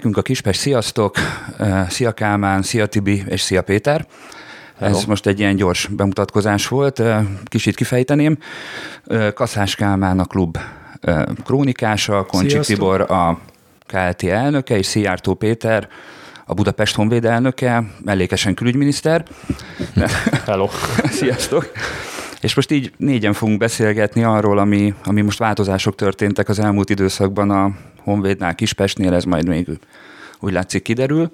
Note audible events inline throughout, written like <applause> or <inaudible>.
Nekünk a Kispest, sziasztok, szia Kálmán, szia Tibi és szia Péter. Hello. Ez most egy ilyen gyors bemutatkozás volt, kicsit kifejteném. Kaszás Kálmán a klub krónikása, Koncsik Sziasztok. Tibor a KLT elnöke, és Szijjártó Péter a Budapest Honvéd elnöke, mellékesen külügyminiszter. Hello! <laughs> Sziasztok! És most így négyen fogunk beszélgetni arról, ami, ami most változások történtek az elmúlt időszakban a Honvédnál, Kispestnél, ez majd még úgy látszik kiderül,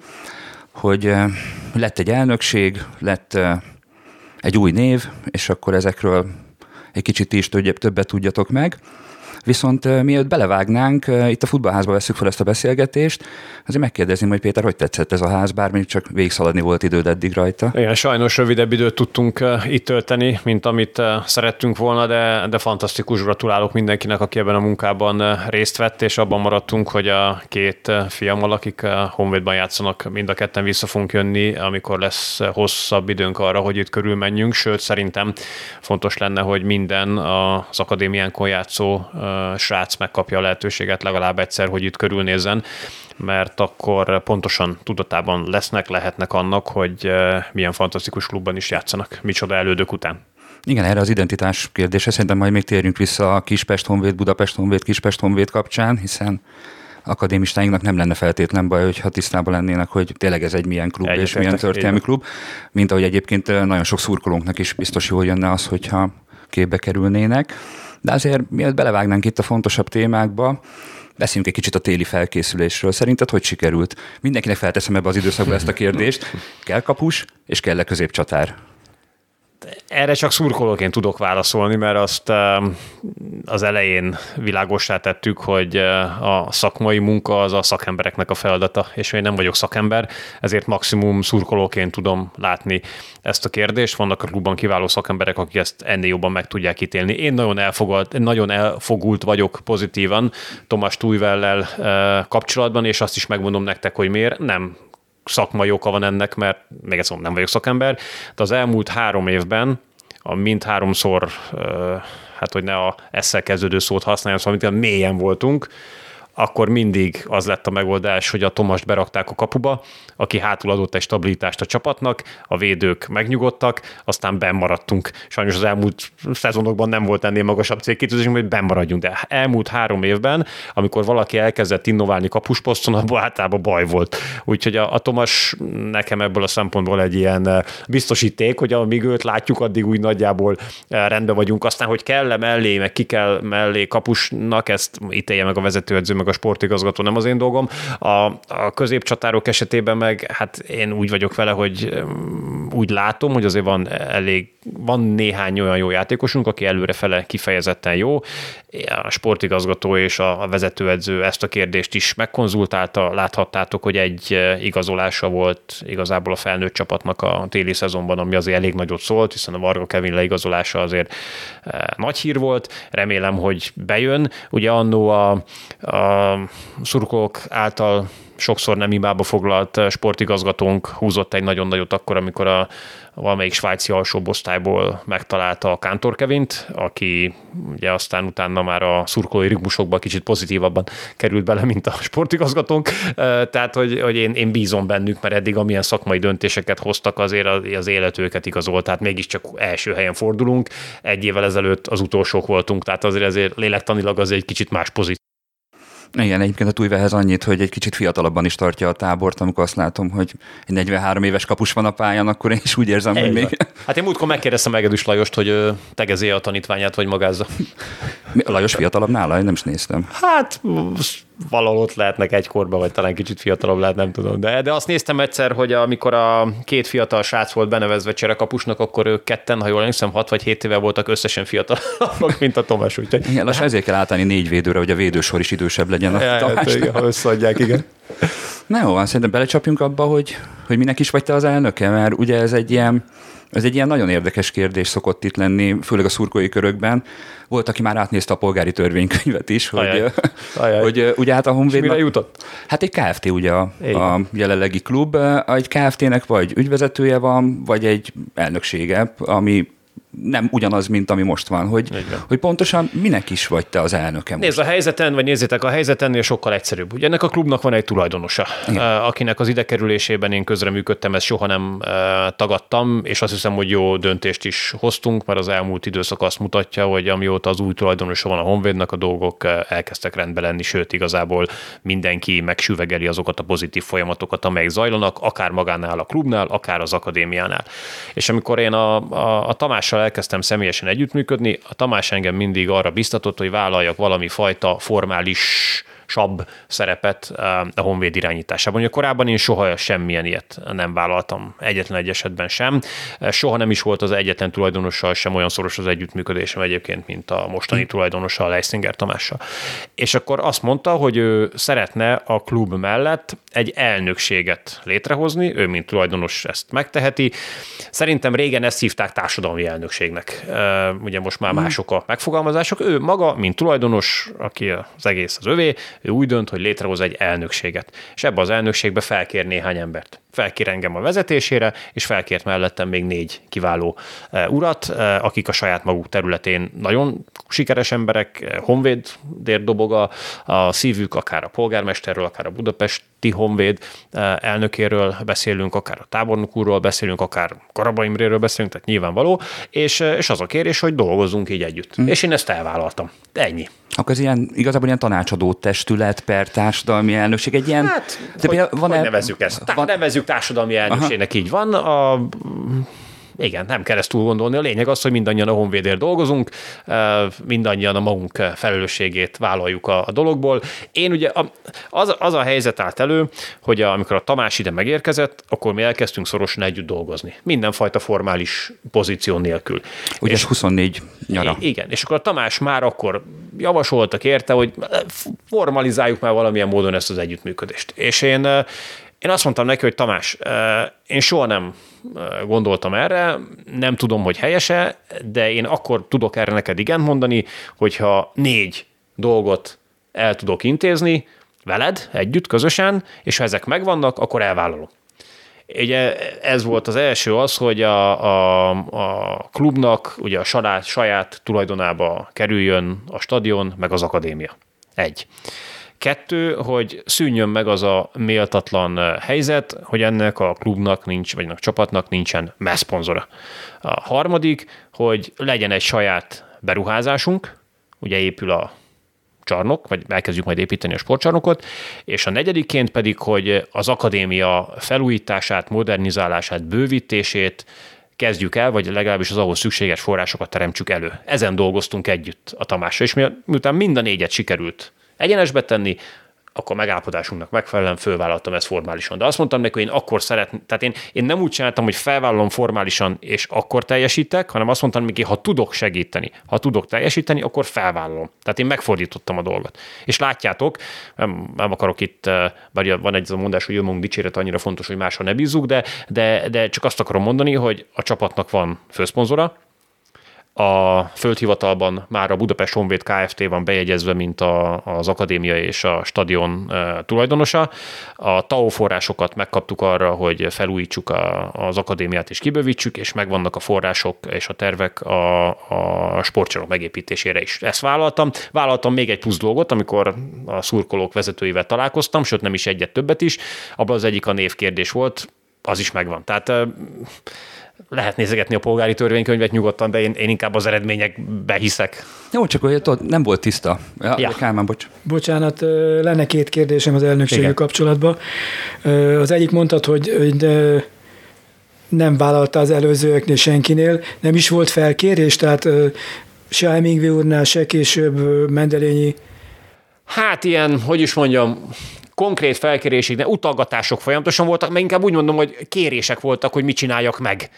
hogy lett egy elnökség, lett egy új név, és akkor ezekről egy kicsit is többet tudjatok meg. Viszont mielőtt belevágnánk, itt a futballházba veszük fel ezt a beszélgetést, azért megkérdezném, hogy Péter, hogy tetszett ez a ház, bár még csak végigszaladni volt időd eddig rajta. Igen, sajnos rövidebb időt tudtunk itt tölteni, mint amit szerettünk volna, de, de fantasztikus, gratulálok mindenkinek, aki ebben a munkában részt vett, és abban maradtunk, hogy a két fiammal, akik Honvédban játszanak, mind a ketten vissza fogunk jönni, amikor lesz hosszabb időnk arra, hogy itt körülmenjünk, sőt szerintem fontos lenne, hogy minden az akadémiánkon játszó srác megkapja a lehetőséget legalább egyszer, hogy itt körülnézzen, mert akkor pontosan tudatában lesznek, lehetnek annak, hogy milyen fantasztikus klubban is játszanak, micsoda elődök után. Igen, erre az identitás kérdése szerintem majd még térjünk vissza a Kispest Honvéd, Budapest Honvéd, Kispest Honvéd kapcsán, hiszen akadémistáinknak nem lenne feltétlen baj, hogyha tisztában lennének, hogy tényleg ez egy milyen klub Egyetértek, és milyen történelmi klub, mint ahogy egyébként nagyon sok szurkolónknak is biztos jól jönne az, hogyha képbe kerülnének. De azért mielőtt belevágnánk itt a fontosabb témákba, beszéljünk egy kicsit a téli felkészülésről. Szerinted hogy sikerült? Mindenkinek felteszem ebbe az időszakba ezt a kérdést. Kell kapus, és kell-e középcsatár? Erre csak szurkolóként tudok válaszolni, mert azt az elején világosá tettük, hogy a szakmai munka az a szakembereknek a feladata, és én nem vagyok szakember, ezért maximum szurkolóként tudom látni ezt a kérdést. Vannak a klubban kiváló szakemberek, akik ezt ennél jobban meg tudják ítélni. Én nagyon, elfogult, nagyon elfogult vagyok pozitívan Tomás Tújvellel kapcsolatban, és azt is megmondom nektek, hogy miért. Nem szakmai oka van ennek, mert még egyszer nem vagyok szakember, de az elmúlt három évben a mind háromszor, hát hogy ne a esszel kezdődő szót használjam, szóval mélyen voltunk, akkor mindig az lett a megoldás, hogy a Tomast berakták a kapuba, aki hátul adott egy stabilitást a csapatnak, a védők megnyugodtak, aztán bemaradtunk. Sajnos az elmúlt szezonokban nem volt ennél magasabb célkitűzésünk, hogy bemaradjunk, de elmúlt három évben, amikor valaki elkezdett innoválni kapusposzton, abban általában baj volt. Úgyhogy a, a Tomas nekem ebből a szempontból egy ilyen eh, biztosíték, hogy amíg őt látjuk, addig úgy nagyjából eh, rendben vagyunk. Aztán, hogy kell-e mellé, meg ki kell mellé kapusnak, ezt ítélje meg a vezetőedző, meg a sportigazgató, nem az én dolgom. A, a középcsatárok esetében meg, hát én úgy vagyok vele, hogy úgy látom, hogy azért van elég, van néhány olyan jó játékosunk, aki előre fele kifejezetten jó. A sportigazgató és a vezetőedző ezt a kérdést is megkonzultálta, láthattátok, hogy egy igazolása volt igazából a felnőtt csapatnak a téli szezonban, ami azért elég nagyot szólt, hiszen a Varga Kevin leigazolása azért nagy hír volt. Remélem, hogy bejön. Ugye annó a, a szurkolók által sokszor nem hibába foglalt sportigazgatónk húzott egy nagyon nagyot akkor, amikor a, valamelyik svájci alsóbosztályból megtalálta a Kántor Kevint, aki ugye aztán utána már a szurkolói rigmusokba kicsit pozitívabban került bele, mint a sportigazgatónk. Tehát, hogy, hogy én, én bízom bennük, mert eddig amilyen szakmai döntéseket hoztak, azért az, az élet őket igazolt, tehát mégiscsak első helyen fordulunk. Egy évvel ezelőtt az utolsók voltunk, tehát azért azért lélektanilag az egy kicsit más pozíció igen, egyébként a Tújvehez annyit, hogy egy kicsit fiatalabban is tartja a tábort, amikor azt látom, hogy egy 43 éves kapus van a pályán, akkor én is úgy érzem, Egy hogy még... Hát én múltkor megkérdeztem Egedűs Lajost, hogy tegezi a tanítványát, vagy magázza. Lajos fiatalabb nála? Én nem is néztem. Hát valahol ott lehetnek egykorban, vagy talán kicsit fiatalabb lehet, nem tudom. De, de azt néztem egyszer, hogy amikor a két fiatal srác volt benevezve cserekapusnak, akkor ők ketten, ha jól emlékszem, 6 vagy 7 éve voltak összesen fiatalabbak, mint a Tomás. Úgyhogy... Igen, lassan ezért kell átállni négy védőre, hogy a védősor is idősebb legyen a ja, hát, igen, ha összeadják, igen. Na jó, szerintem belecsapjunk abba, hogy, hogy minek is vagy te az elnöke, mert ugye ez egy ilyen ez egy ilyen nagyon érdekes kérdés szokott itt lenni, főleg a szurkolói körökben. Volt, aki már átnézte a polgári törvénykönyvet is, hogy, Ajaj. Ajaj. hogy ugye hát a Honvéd... mire jutott? Hát egy KFT ugye a, a jelenlegi klub. Egy KFT-nek vagy ügyvezetője van, vagy egy elnöksége, ami nem ugyanaz, mint ami most van, hogy, hogy pontosan minek is vagy te az elnöke most. Nézd a helyzeten, vagy nézzétek a helyzetennél sokkal egyszerűbb. Ugye ennek a klubnak van egy tulajdonosa, Igen. akinek az idekerülésében én közreműködtem, ezt soha nem tagadtam, és azt hiszem, hogy jó döntést is hoztunk, mert az elmúlt időszak azt mutatja, hogy amióta az új tulajdonosa van a Honvédnak, a dolgok elkezdtek rendbe lenni, sőt igazából mindenki megsüvegeli azokat a pozitív folyamatokat, amelyek zajlanak, akár magánál a klubnál, akár az akadémiánál. És amikor én a, a, a Tamással elkezdtem személyesen együttműködni, a Tamás engem mindig arra biztatott, hogy vállaljak valami fajta formális sabb szerepet a Honvéd irányításában. Ugye korábban én soha semmilyen ilyet nem vállaltam, egyetlen egy esetben sem. Soha nem is volt az egyetlen tulajdonossal sem olyan szoros az együttműködésem egyébként, mint a mostani hmm. tulajdonossal, Leisinger Tamással. És akkor azt mondta, hogy ő szeretne a klub mellett egy elnökséget létrehozni, ő mint tulajdonos ezt megteheti. Szerintem régen ezt hívták társadalmi elnökségnek. Ugye most már hmm. mások a megfogalmazások. Ő maga, mint tulajdonos, aki az egész az övé, ő úgy dönt, hogy létrehoz egy elnökséget. És ebbe az elnökségbe felkér néhány embert. Felkér engem a vezetésére, és felkért mellettem még négy kiváló e, urat, e, akik a saját maguk területén nagyon sikeres emberek, e, honvéd doboga, a szívük akár a polgármesterről, akár a budapesti honvéd elnökéről beszélünk, akár a tábornok úrról beszélünk, akár Karaba Imréről beszélünk, tehát nyilvánvaló, és, és az a kérés, hogy dolgozzunk így együtt. Hmm. És én ezt elvállaltam. Ennyi. Akkor ez ilyen, igazából ilyen tanácsadó testület per társadalmi elnökség, egy ilyen... Hát, de hogy, van hogy nevezzük ezt? Van, nevezzük társadalmi elnökségnek, Aha. így van. A, igen, nem kell ezt túl gondolni. A lényeg az, hogy mindannyian a honvédért dolgozunk, mindannyian a magunk felelősségét vállaljuk a, a dologból. Én ugye az, az a helyzet állt elő, hogy amikor a Tamás ide megérkezett, akkor mi elkezdtünk szorosan együtt dolgozni. Mindenfajta formális pozíció nélkül. Ugye és, 24 nyara. Igen, és akkor a Tamás már akkor javasoltak érte, hogy formalizáljuk már valamilyen módon ezt az együttműködést. És én én azt mondtam neki, hogy Tamás, én soha nem gondoltam erre, nem tudom, hogy helyese, de én akkor tudok erre neked igen mondani, hogyha négy dolgot el tudok intézni veled együtt, közösen, és ha ezek megvannak, akkor elvállalom. Ugye ez volt az első az, hogy a, a, a klubnak ugye a saját, saját tulajdonába kerüljön a stadion, meg az akadémia. Egy. Kettő, hogy szűnjön meg az a méltatlan helyzet, hogy ennek a klubnak nincs, vagy a csapatnak nincsen messzponzora. A harmadik, hogy legyen egy saját beruházásunk, ugye épül a csarnok, vagy elkezdjük majd építeni a sportcsarnokot, és a negyedikként pedig, hogy az akadémia felújítását, modernizálását, bővítését kezdjük el, vagy legalábbis az ahhoz szükséges forrásokat teremtsük elő. Ezen dolgoztunk együtt a Tamással, és miután mind a négyet sikerült egyenesbe tenni, akkor megállapodásunknak megfelelően fölvállaltam ezt formálisan. De azt mondtam neki, hogy én akkor szeretném, tehát én, én nem úgy csináltam, hogy felvállalom formálisan, és akkor teljesítek, hanem azt mondtam neki, ha tudok segíteni, ha tudok teljesíteni, akkor felvállalom. Tehát én megfordítottam a dolgot. És látjátok, nem, nem akarok itt, eh, bár van egy mondás, hogy önmagunk dicséret annyira fontos, hogy máshol ne bízzuk, de, de, de csak azt akarom mondani, hogy a csapatnak van főszponzora, a földhivatalban már a Budapest Honvéd Kft. van bejegyezve, mint a, az akadémia és a stadion e, tulajdonosa. A TAO forrásokat megkaptuk arra, hogy felújítsuk a, az akadémiát és kibővítsük, és megvannak a források és a tervek a, a sportcsarok megépítésére is. Ezt vállaltam. Vállaltam még egy plusz dolgot, amikor a szurkolók vezetőivel találkoztam, sőt nem is egyet többet is. Abban az egyik a névkérdés volt, az is megvan. Tehát lehet nézegetni a polgári törvénykönyvet nyugodtan, de én, én inkább az eredményekbe hiszek. Jó, csak hogy nem volt tiszta. Ja, ja. Kálmán, bocs. Bocsánat, lenne két kérdésem az elnökséggel kapcsolatban. Az egyik mondtad, hogy, hogy nem vállalta az előzőeknél senkinél, nem is volt felkérés, tehát se Hemingway úrnál, se később Mendelényi Hát ilyen, hogy is mondjam, konkrét felkérésig, de utalgatások folyamatosan voltak, mert inkább úgy mondom, hogy kérések voltak, hogy mit csináljak meg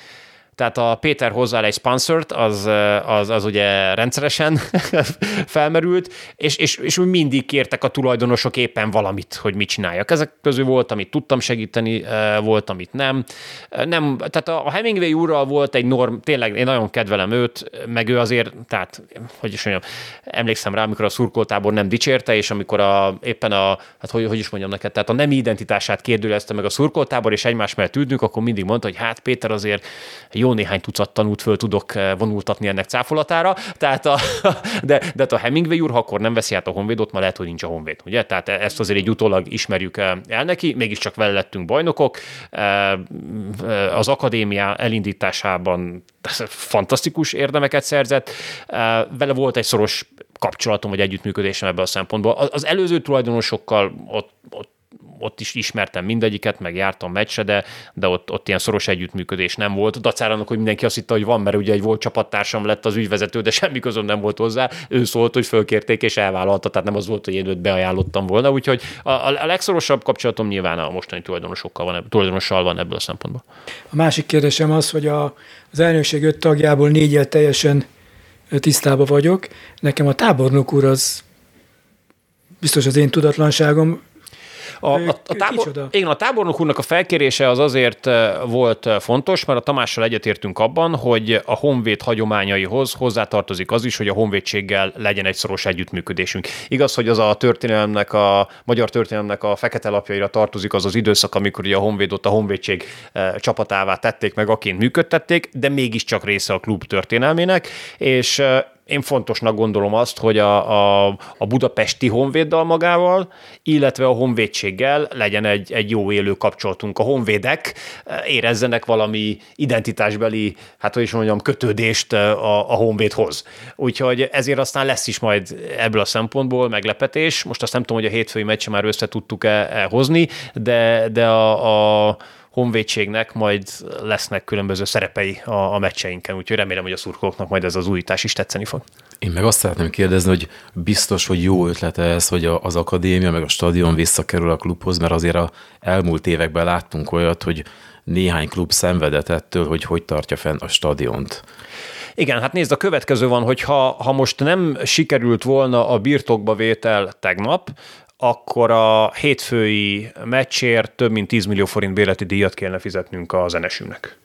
tehát a Péter hozzá egy sponsort, az, az, az ugye rendszeresen <laughs> felmerült, és, és, és mindig kértek a tulajdonosok éppen valamit, hogy mit csináljak. Ezek közül volt, amit tudtam segíteni, volt, amit nem. nem tehát a Hemingway úrral volt egy norm, tényleg én nagyon kedvelem őt, meg ő azért, tehát, hogy is mondjam, emlékszem rá, amikor a szurkoltábor nem dicsérte, és amikor a, éppen a, hát hogy, hogy is mondjam neked, tehát a nem identitását kérdőlezte meg a szurkoltábor, és egymás mellett ültünk, akkor mindig mondta, hogy hát Péter azért jó jó néhány tucat tanút föl tudok vonultatni ennek cáfolatára, tehát a, <laughs> de, de hát a Hemingway úr, ha akkor nem veszi át a Honvédot, ma lehet, hogy nincs a Honvéd, ugye? Tehát ezt azért egy utólag ismerjük el neki, mégiscsak vele lettünk bajnokok. Az akadémia elindításában fantasztikus érdemeket szerzett. Vele volt egy szoros kapcsolatom vagy együttműködésem ebből a szempontból. Az előző tulajdonosokkal ott, ott ott is ismertem mindegyiket, meg jártam meccsre, de, de ott, ott ilyen szoros együttműködés nem volt. Dacárának, hogy mindenki azt hitte, hogy van, mert ugye egy volt csapattársam lett az ügyvezető, de semmi közöm nem volt hozzá. Ő szólt, hogy fölkérték és elvállalta, tehát nem az volt, hogy én őt beajánlottam volna. Úgyhogy a, a legszorosabb kapcsolatom nyilván a mostani tulajdonosokkal van, tulajdonossal van ebből a szempontból. A másik kérdésem az, hogy a, az elnökség öt tagjából négyel teljesen tisztában vagyok. Nekem a tábornok úr az biztos az én tudatlanságom, a, a, a, tábor, igen, a tábornok úrnak a felkérése az azért volt fontos, mert a Tamással egyetértünk abban, hogy a honvéd hagyományaihoz hozzátartozik az is, hogy a honvédséggel legyen egy szoros együttműködésünk. Igaz, hogy az a történelemnek, a magyar történelemnek a fekete lapjaira tartozik az az időszak, amikor ugye a honvédot a honvédség csapatává tették meg, aként működtették, de mégiscsak része a klub történelmének, és én fontosnak gondolom azt, hogy a, a, a budapesti honvéddal magával, illetve a honvédséggel legyen egy, egy jó élő kapcsolatunk. A honvédek érezzenek valami identitásbeli, hát hogy is mondjam, kötődést a, a honvédhoz. Úgyhogy ezért aztán lesz is majd ebből a szempontból meglepetés. Most azt nem tudom, hogy a hétfői meccse már össze tudtuk-e hozni, de, de a, a honvédségnek majd lesznek különböző szerepei a, a meccseinken, úgyhogy remélem, hogy a szurkolóknak majd ez az újítás is tetszeni fog. Én meg azt szeretném kérdezni, hogy biztos, hogy jó ötlete ez, hogy az akadémia meg a stadion visszakerül a klubhoz, mert azért a elmúlt években láttunk olyat, hogy néhány klub szenvedett ettől, hogy hogy tartja fenn a stadiont. Igen, hát nézd, a következő van, hogy ha, ha most nem sikerült volna a birtokba vétel tegnap, akkor a hétfői meccsért több mint 10 millió forint bérleti díjat kellene fizetnünk a zenesünknek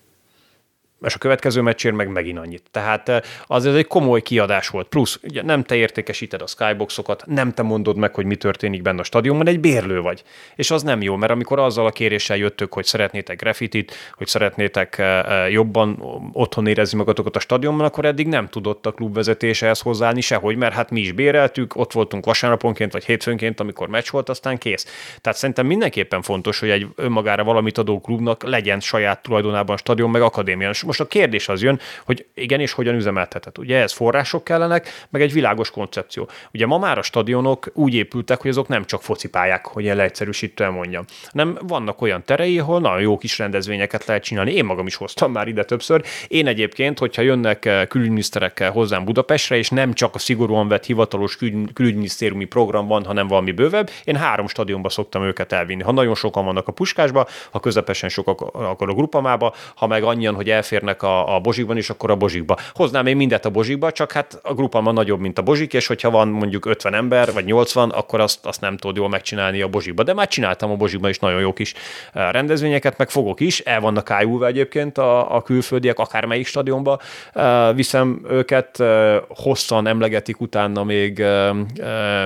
és a következő meccsért meg megint annyit. Tehát eh, az egy komoly kiadás volt. Plusz ugye nem te értékesíted a skyboxokat, nem te mondod meg, hogy mi történik benne a stadionban, egy bérlő vagy. És az nem jó, mert amikor azzal a kéréssel jöttök, hogy szeretnétek graffitit, hogy szeretnétek eh, eh, jobban otthon érezni magatokat a stadionban, akkor eddig nem tudott a klubvezetése hozzáállni sehogy, mert hát mi is béreltük, ott voltunk vasárnaponként vagy hétfőnként, amikor meccs volt, aztán kész. Tehát szerintem mindenképpen fontos, hogy egy önmagára valamit adó klubnak legyen saját tulajdonában stadion meg akadémia most a kérdés az jön, hogy igen, és hogyan üzemeltetett. Ugye ez források kellenek, meg egy világos koncepció. Ugye ma már a stadionok úgy épültek, hogy azok nem csak focipályák, hogy ilyen leegyszerűsítően mondjam, nem vannak olyan terei, ahol nagyon jó kis rendezvényeket lehet csinálni. Én magam is hoztam már ide többször. Én egyébként, hogyha jönnek eh, külügyminiszterekkel hozzám Budapestre, és nem csak a szigorúan vett hivatalos kül- külügyminisztériumi program van, hanem valami bővebb, én három stadionba szoktam őket elvinni. Ha nagyon sokan vannak a puskásba, ha közepesen sokak akkor a grupamába, ha meg annyian, hogy elfér elférnek a, a bozsikban is, akkor a bozsikba. Hoznám én mindet a bozsikba, csak hát a grupában nagyobb, mint a bozsik, és hogyha van mondjuk 50 ember, vagy 80, akkor azt, azt nem tudod jól megcsinálni a bozsikba. De már csináltam a bozsikban is nagyon jó kis eh, rendezvényeket, meg fogok is. El vannak ájulva egyébként a, a külföldiek, akármelyik stadionba. Eh, viszem őket, eh, hosszan emlegetik utána még,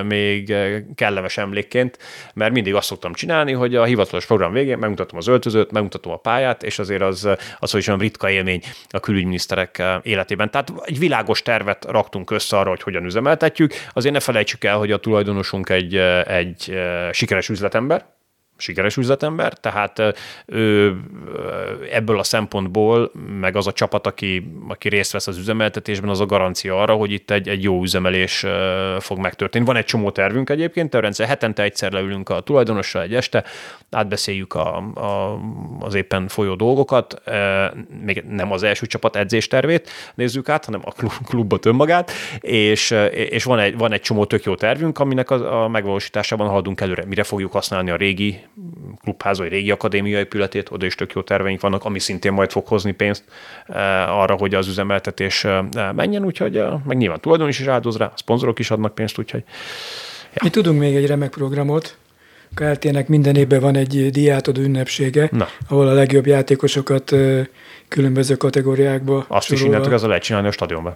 még kellemes emlékként, mert mindig azt szoktam csinálni, hogy a hivatalos program végén megmutatom az öltözőt, megmutatom a pályát, és azért az, az hogy olyan ritka élmény a külügyminiszterek eh, életében. Tehát egy világos tervet raktunk össze arra, hogy hogyan üzemeltetjük. Azért ne felejtsük el, hogy a tulajdonosunk egy, eh, egy eh, sikeres üzletember, sikeres üzletember, tehát ő ebből a szempontból, meg az a csapat, aki, aki részt vesz az üzemeltetésben, az a garancia arra, hogy itt egy, egy jó üzemelés fog megtörténni. Van egy csomó tervünk egyébként, rendszer hetente egyszer leülünk a tulajdonossal egy este, átbeszéljük a, a, az éppen folyó dolgokat, még nem az első csapat edzéstervét nézzük át, hanem a klubot önmagát, és, és van, egy, van egy csomó tök jó tervünk, aminek a, a megvalósításában haladunk előre. Mire fogjuk használni a régi klubház vagy régi akadémia épületét, oda is tök jó terveink vannak, ami szintén majd fog hozni pénzt arra, hogy az üzemeltetés menjen, úgyhogy meg nyilván tulajdon is, áldoz rá, a szponzorok is adnak pénzt, úgyhogy Ja. Mi tudunk még egy remek programot, KLT-nek minden évben van egy diátodó ünnepsége, Na. ahol a legjobb játékosokat különböző kategóriákba Azt sorolva. is innentől az a lehet csinálni a stadionban.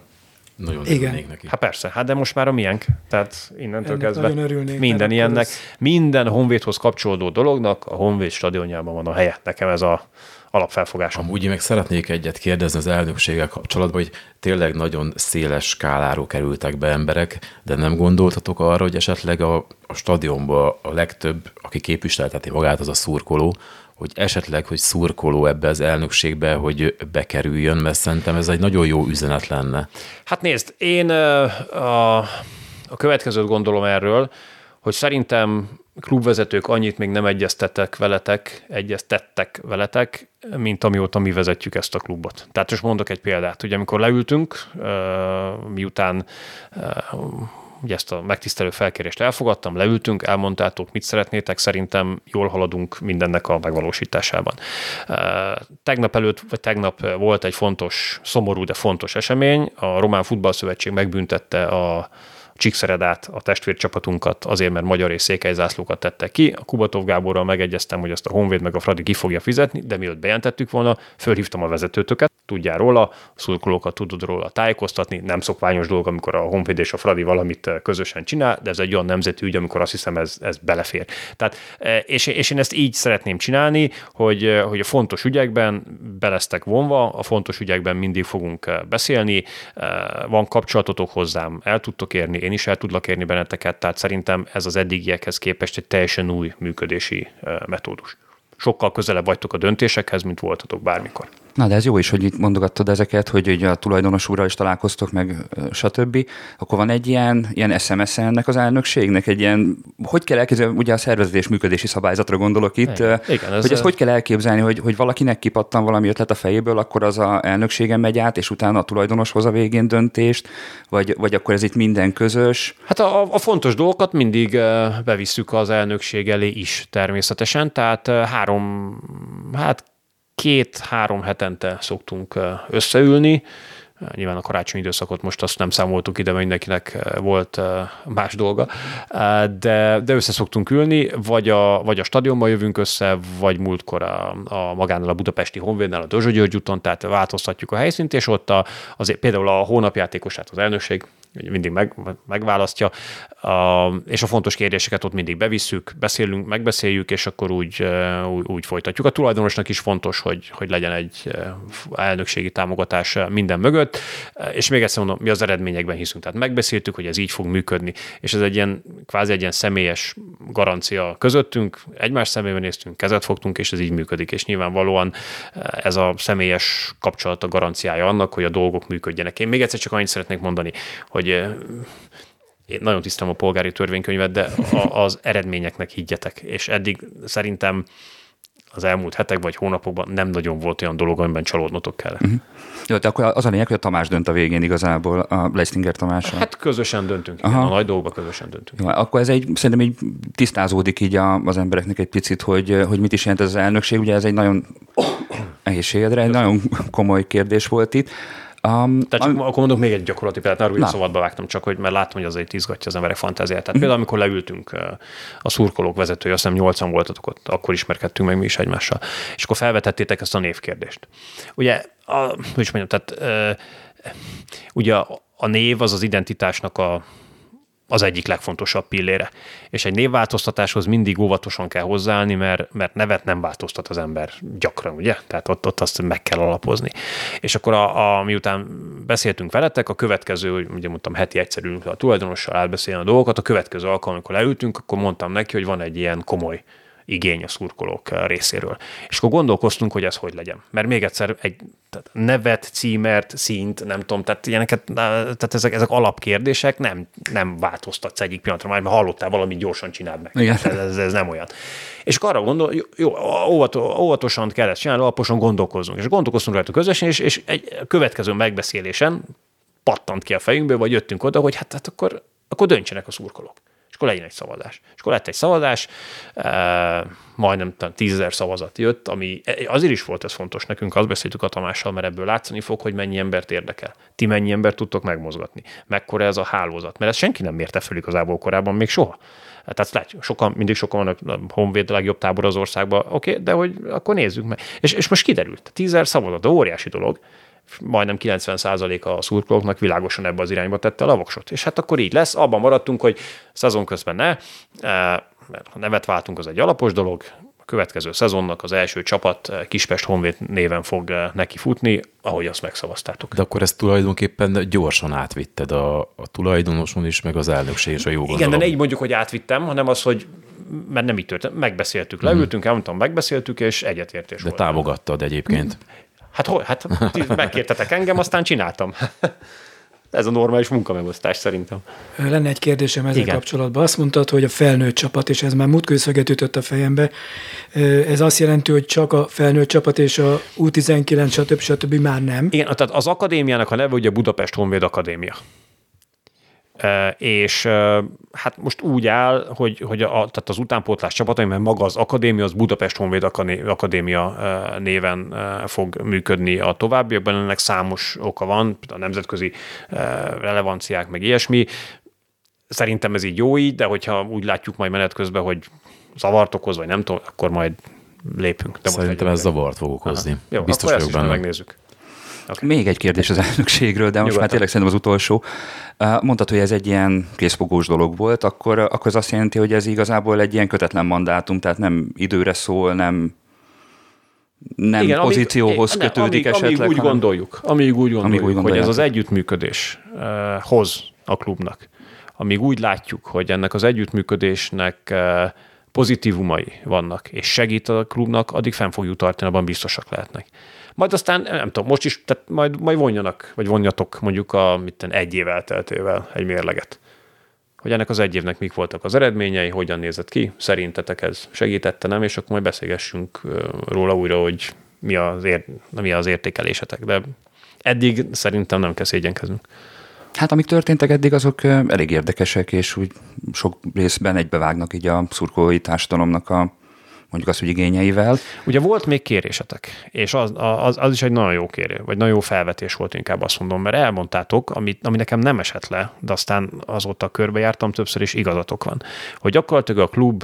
Nagyon Igen. neki. Hát persze, hát de most már a miénk. Tehát innentől Ennek kezdve örülnék, minden ilyennek, az... minden Honvédhoz kapcsolódó dolognak a Honvéd stadionjában van a helye. Nekem ez a, alapfelfogásom. Amúgy én meg szeretnék egyet kérdezni az elnökséggel kapcsolatban, hogy tényleg nagyon széles skáláról kerültek be emberek, de nem gondoltatok arra, hogy esetleg a, a stadionban a legtöbb, aki képviselteti magát, az a szurkoló, hogy esetleg, hogy szurkoló ebbe az elnökségbe, hogy bekerüljön, mert szerintem ez egy nagyon jó üzenet lenne. Hát nézd, én a, a következőt gondolom erről, hogy szerintem klubvezetők annyit még nem egyeztettek veletek, egyeztettek veletek, mint amióta mi vezetjük ezt a klubot. Tehát most mondok egy példát. Ugye amikor leültünk, miután ugye ezt a megtisztelő felkérést elfogadtam, leültünk, elmondtátok, mit szeretnétek, szerintem jól haladunk mindennek a megvalósításában. Tegnap előtt, vagy tegnap volt egy fontos, szomorú, de fontos esemény. A Román Futballszövetség megbüntette a Csíkszeredát, a testvércsapatunkat azért, mert magyar és székely zászlókat tettek ki. A Kubatov Gáborral megegyeztem, hogy azt a Honvéd meg a Fradi ki fogja fizetni, de mielőtt bejelentettük volna, fölhívtam a vezetőtöket, tudjál róla, a szurkolókat tudod róla tájékoztatni, nem szokványos dolog, amikor a Honvéd és a Fradi valamit közösen csinál, de ez egy olyan nemzeti ügy, amikor azt hiszem ez, ez belefér. Tehát, eh, és, és én ezt így szeretném csinálni, hogy, hogy a fontos ügyekben belesztek vonva, a fontos ügyekben mindig fogunk beszélni, van kapcsolatotok hozzám, el tudtok érni, én is el tudlak érni benneteket, tehát szerintem ez az eddigiekhez képest egy teljesen új működési metódus. Sokkal közelebb vagytok a döntésekhez, mint voltatok bármikor. Na, de ez jó is, hogy itt mondogattad ezeket, hogy ugye a tulajdonos úrral is találkoztok, meg stb. Akkor van egy ilyen, ilyen SMS ennek az elnökségnek, egy ilyen, hogy kell elképzelni, ugye a szervezés működési szabályzatra gondolok itt, igen, igen, ez hogy ezt hogy kell elképzelni, hogy, hogy valakinek kipattan valami ötlet a fejéből, akkor az a elnökségen megy át, és utána a tulajdonos hoz a végén döntést, vagy, vagy akkor ez itt minden közös? Hát a, a fontos dolgokat mindig bevisszük az elnökség elé is természetesen, tehát három, hát két-három hetente szoktunk összeülni, Nyilván a karácsonyi időszakot most azt nem számoltuk ide, mert mindenkinek volt más dolga, de, de össze szoktunk ülni, vagy a, vagy a stadionban jövünk össze, vagy múltkor a, a magánál a budapesti Honvédnál, a György úton, tehát változtatjuk a helyszínt, és ott a, azért például a hónapjátékosát az elnökség mindig meg, megválasztja, és a fontos kérdéseket ott mindig bevisszük, beszélünk, megbeszéljük, és akkor úgy, úgy, úgy folytatjuk. A tulajdonosnak is fontos, hogy, hogy legyen egy elnökségi támogatás minden mögött, és még egyszer mondom, mi az eredményekben hiszünk. Tehát megbeszéltük, hogy ez így fog működni, és ez egy ilyen, kvázi egy ilyen személyes garancia közöttünk, egymás szemébe néztünk, kezet fogtunk, és ez így működik, és nyilvánvalóan ez a személyes kapcsolat a garanciája annak, hogy a dolgok működjenek. Én még egyszer csak annyit szeretnék mondani, hogy hogy én nagyon tisztem a polgári törvénykönyvet, de az eredményeknek higgyetek. És eddig szerintem az elmúlt hetek vagy hónapokban nem nagyon volt olyan dolog, amiben csalódnotok kell. Uh-huh. Jó, de akkor az a lényeg, hogy a Tamás dönt a végén igazából, a Leistinger Tamás. Hát közösen döntünk, igen, a nagy dolgokban közösen döntünk. Jó, akkor ez egy, szerintem így tisztázódik így az embereknek egy picit, hogy, hogy mit is jelent ez az elnökség. Ugye ez egy nagyon <coughs> egészségedre, egy nagyon komoly kérdés volt itt. Um, Tehát csak, am, akkor mondok még egy gyakorlati példát, arról hogy szabadba vágtam csak, hogy mert látom, hogy az egy izgatja az emberek fantáziát. Tehát uh-huh. például, amikor leültünk a szurkolók vezetői, azt hiszem nyolcan voltatok ott, akkor ismerkedtünk meg mi is egymással, és akkor felvetettétek ezt a névkérdést. Ugye, a, hogy is mondjam, tehát uh, ugye a név az az identitásnak a az egyik legfontosabb pillére. És egy névváltoztatáshoz mindig óvatosan kell hozzáállni, mert, mert nevet nem változtat az ember gyakran, ugye? Tehát ott, ott azt meg kell alapozni. És akkor a, a, miután beszéltünk veletek, a következő, ugye mondtam, heti egyszerű a tulajdonossal átbeszélni a dolgokat, a következő alkalom, amikor leültünk, akkor mondtam neki, hogy van egy ilyen komoly igény a szurkolók eh, részéről. És akkor gondolkoztunk, hogy ez hogy legyen. Mert még egyszer egy tehát nevet, címert, színt, nem tudom, tehát ilyeneket, eh, tehát ezek, ezek alapkérdések nem, nem változtatsz egyik pillanatra, már hallottál valamit, gyorsan csináld meg. Igen. Ez, ez, ez, nem olyan. És akkor arra gondol, jó, óvatosan kell ezt csinálni, alaposan gondolkozzunk. És gondolkoztunk rajta közösen, és, és egy következő megbeszélésen pattant ki a fejünkből, vagy jöttünk oda, hogy hát, hát akkor, akkor döntsenek a szurkolók akkor legyen egy szavazás. És akkor lett egy szavazás, e, majdnem tízezer szavazat jött, ami azért is volt ez fontos nekünk, azt beszéltük a Tamással, mert ebből látszani fog, hogy mennyi embert érdekel. Ti mennyi embert tudtok megmozgatni. Mekkora ez a hálózat. Mert ezt senki nem mérte föl igazából korábban, még soha. Tehát látjuk, sokan, mindig sokan vannak a Honvéd legjobb tábor az országban, oké, okay, de hogy akkor nézzük meg. És, és most kiderült, tízezer szavazat, óriási dolog, majdnem 90%-a a szurkolóknak világosan ebbe az irányba tette a lavoksot. És hát akkor így lesz, abban maradtunk, hogy szezon közben ne, e, mert ha nevet váltunk, az egy alapos dolog, a következő szezonnak az első csapat Kispest Honvéd néven fog neki futni, ahogy azt megszavaztátok. De akkor ezt tulajdonképpen gyorsan átvitted a, a tulajdonoson is, meg az elnökség és a jó Igen, gondolom. de ne így mondjuk, hogy átvittem, hanem az, hogy mert nem így történt. Megbeszéltük, leültünk, elmondtam, megbeszéltük, és egyetértés De volt. támogattad egyébként. Hát, hogy, hát megkértetek engem, aztán csináltam. <laughs> Ez a normális munkamegosztás szerintem. Lenne egy kérdésem ezzel Igen. kapcsolatban. Azt mondtad, hogy a felnőtt csapat, és ez már múltkor szöget ütött a fejembe. Ez azt jelenti, hogy csak a felnőtt csapat és a U19, stb. stb. már nem. Igen, tehát az akadémiának a neve ugye Budapest Honvéd Akadémia. És hát most úgy áll, hogy, hogy a, tehát az utánpótlás csapat, mert maga az akadémia, az Budapest Honvéd Akadé- Akadémia néven fog működni a továbbiakban. Ennek számos oka van, a nemzetközi relevanciák, meg ilyesmi. Szerintem ez így jó így, de hogyha úgy látjuk majd menet közben, hogy zavart okoz, vagy nem tudom, akkor majd lépünk. De Szerintem ez zavart fog okozni. Jó, Biztos akkor ezt vagyok majd benne. megnézzük. Még egy kérdés az elnökségről, de most Nyugodtan. már tényleg szerintem az utolsó. Mondtad, hogy ez egy ilyen készfogós dolog volt, akkor, akkor ez azt jelenti, hogy ez igazából egy ilyen kötetlen mandátum, tehát nem időre szól, nem nem Igen, amíg- pozícióhoz nem, kötődik amíg, esetleg. amíg úgy hanem- gondoljuk, amíg úgy gondoljuk, úgy hogy ez az együttműködés uh, hoz a klubnak, amíg úgy látjuk, hogy ennek az együttműködésnek uh, pozitívumai vannak, és segít a klubnak, addig fenn fogjuk tartani, abban biztosak lehetnek. Majd aztán, nem tudom, most is, tehát majd, majd vonjanak, vagy vonjatok mondjuk a mit tenni, egy év elteltével egy mérleget. Hogy ennek az egy évnek mik voltak az eredményei, hogyan nézett ki, szerintetek ez segítette, nem, és akkor majd beszélgessünk róla újra, hogy mi az, ér, mi az értékelésetek. De eddig szerintem nem kell szégyenkeznünk. Hát amik történtek eddig, azok elég érdekesek, és úgy sok részben egybevágnak így a szurkolói társadalomnak a mondjuk az, hogy igényeivel. Ugye volt még kérésetek, és az, az, az is egy nagyon jó kérés, vagy nagyon jó felvetés volt inkább azt mondom, mert elmondtátok, amit, ami nekem nem esett le, de aztán azóta körbejártam többször, és igazatok van, hogy gyakorlatilag a klub,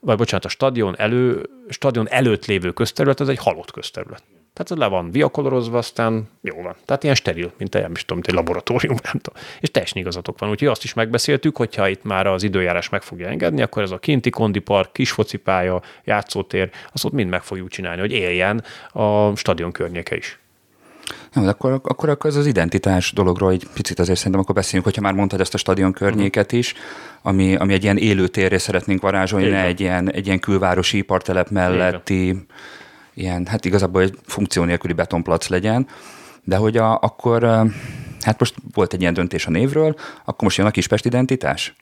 vagy bocsánat, a stadion, elő, stadion előtt lévő közterület, az egy halott közterület. Tehát le van viakolorozva, aztán jó van. Tehát ilyen steril, mint egy, nem is tudom, mint egy laboratórium, <laughs> nem tudom. És teljesen igazatok van. Úgyhogy azt is megbeszéltük, hogyha itt már az időjárás meg fogja engedni, akkor ez a kinti kondipark, kis focipálya, játszótér, azt ott mind meg fogjuk csinálni, hogy éljen a stadion környéke is. Jó, de akkor, akkor, akkor ez az identitás dologról egy picit azért szerintem akkor beszéljünk, hogyha már mondtad ezt a stadion környéket is, ami, ami egy ilyen élőtérre szeretnénk varázsolni, ne egy ilyen, egy ilyen külvárosi ipartelep melletti, ilyen, hát igazából egy funkció nélküli betonplac legyen, de hogy a, akkor, hát most volt egy ilyen döntés a névről, akkor most jön a Kispest identitás?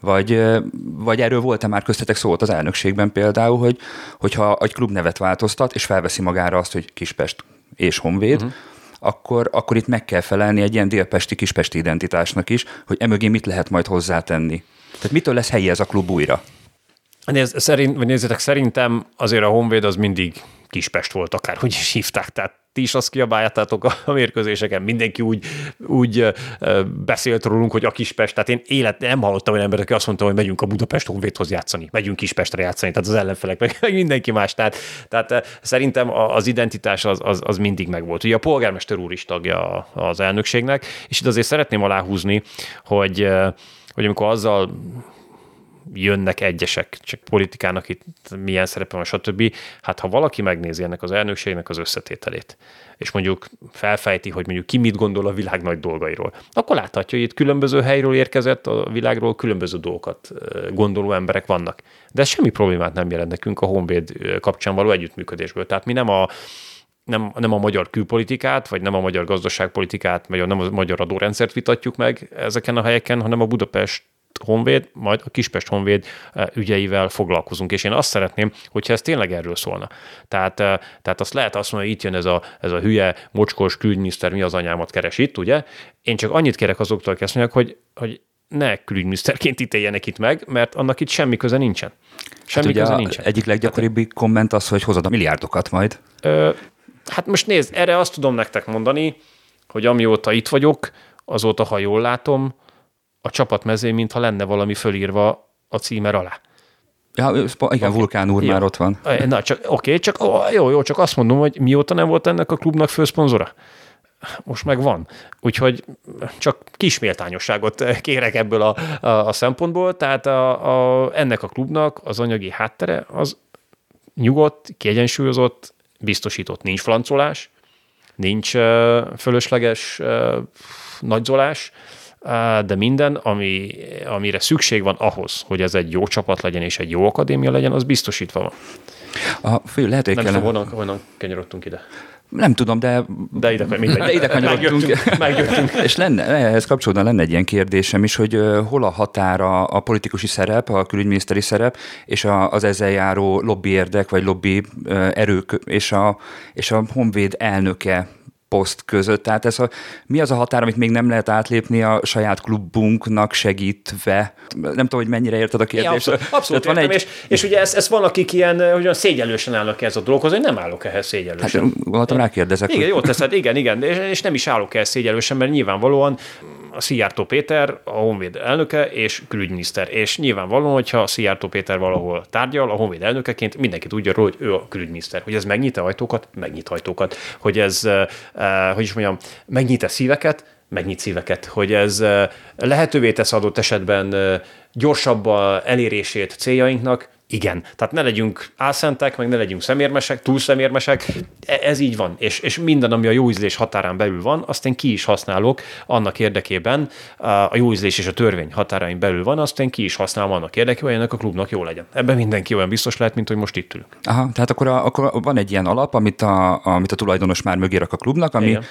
Vagy, vagy erről volt-e már köztetek szó ott az elnökségben például, hogy, hogyha egy klub nevet változtat, és felveszi magára azt, hogy Kispest és Honvéd, uh-huh. akkor, akkor itt meg kell felelni egy ilyen délpesti kispesti identitásnak is, hogy emögé mit lehet majd hozzátenni. Tehát mitől lesz helyi ez a klub újra? Nézd, szerint, vagy nézzétek, szerintem azért a Honvéd az mindig Kispest volt, akárhogy is hívták. Tehát ti is azt kiabáljátok a, mérkőzéseken, mindenki úgy, úgy beszélt rólunk, hogy a Kispest. Tehát én élet nem hallottam olyan embert, aki azt mondta, hogy megyünk a Budapest Honvédhoz játszani, megyünk Kispestre játszani, tehát az ellenfelek, meg, meg mindenki más. Tehát, tehát szerintem az identitás az, az, az mindig megvolt. Ugye a polgármester úr is tagja az elnökségnek, és itt azért szeretném aláhúzni, hogy, hogy amikor azzal jönnek egyesek, csak politikának itt milyen szerepe van, stb. Hát ha valaki megnézi ennek az elnökségnek az összetételét, és mondjuk felfejti, hogy mondjuk ki mit gondol a világ nagy dolgairól, akkor láthatja, hogy itt különböző helyről érkezett a világról, különböző dolgokat gondoló emberek vannak. De ez semmi problémát nem jelent nekünk a Honvéd kapcsán való együttműködésből. Tehát mi nem a nem, nem a magyar külpolitikát, vagy nem a magyar gazdaságpolitikát, vagy nem a magyar adórendszert vitatjuk meg ezeken a helyeken, hanem a Budapest Honvéd, majd a Kispest Honvéd eh, ügyeivel foglalkozunk. És én azt szeretném, hogyha ez tényleg erről szólna. Tehát, eh, tehát azt lehet azt mondani, hogy itt jön ez a, ez a hülye, mocskos külügyminiszter, mi az anyámat keres itt, ugye? Én csak annyit kérek azoktól, akik azt mondják, hogy, hogy ne külügyminiszterként ítéljenek itt meg, mert annak itt semmi köze nincsen. Semmi Hát köze nincsen. egyik leggyakoribb komment az, hogy hozod a milliárdokat majd. Ö, hát most nézd, erre azt tudom nektek mondani, hogy amióta itt vagyok, azóta, ha jól látom, a csapat mezé, mintha lenne valami fölírva a címer alá. Ja, igen, okay. Vulkán úr Jó. már ott van. Na, csak, oké, csak ó, jó, jó, csak azt mondom, hogy mióta nem volt ennek a klubnak főszponzora? Most meg van. Úgyhogy csak kis méltányosságot kérek ebből a, a, a szempontból, tehát a, a, ennek a klubnak az anyagi háttere az nyugodt, kiegyensúlyozott, biztosított, nincs flancolás, nincs fölösleges nagyzolás, de minden, ami, amire szükség van ahhoz, hogy ez egy jó csapat legyen és egy jó akadémia legyen, az biztosítva van. A fő lehet, hogy Nem tudom, honnan, honnan kanyarodtunk ide. Nem tudom, de... De ide. De ide kanyarodtunk. Megjöttünk, megjöttünk. És lenne, ehhez kapcsolódóan lenne egy ilyen kérdésem is, hogy hol a határa a politikusi szerep, a külügyminiszteri szerep, és a, az ezzel járó lobby érdek, vagy lobby erők, és a, és a Honvéd elnöke poszt között. Tehát ez a, mi az a határ, amit még nem lehet átlépni a saját klubunknak segítve? Nem tudom, hogy mennyire érted a kérdést. Ja, abszolút, abszolút van értem, egy... és, és ugye ez, ez van, akik ilyen, hogy szégyelősen állnak ez a dologhoz, hogy nem állok ehhez szégyelősen. Hát, gondoltam, rákérdezek. Igen, hogy... jó teszed, igen, igen, és, és nem is állok ehhez szégyelősen, mert nyilvánvalóan a Szijjártó Péter, a Honvéd elnöke és külügyminiszter. És nyilvánvalóan, hogyha Szijjártó Péter valahol tárgyal, a Honvéd elnökeként mindenki tudja róla, hogy ő a külügyminiszter. Hogy ez megnyit ajtókat, megnyit ajtókat. Hogy ez, uh, hogy is mondjam, megnyit szíveket, megnyit szíveket. Hogy ez uh, lehetővé tesz adott esetben uh, gyorsabb elérését céljainknak, igen. Tehát ne legyünk álszentek, meg ne legyünk szemérmesek, túl szemérmesek. E, ez így van. És, és minden, ami a jó ízlés határán belül van, azt én ki is használok annak érdekében, a jó ízlés és a törvény határain belül van, azt én ki is használom annak érdekében, hogy ennek a klubnak jó legyen. Ebben mindenki olyan biztos lehet, mint hogy most itt ülünk. Aha, tehát akkor, a, akkor van egy ilyen alap, amit a, amit a tulajdonos már mögé rak a klubnak, ami, Igen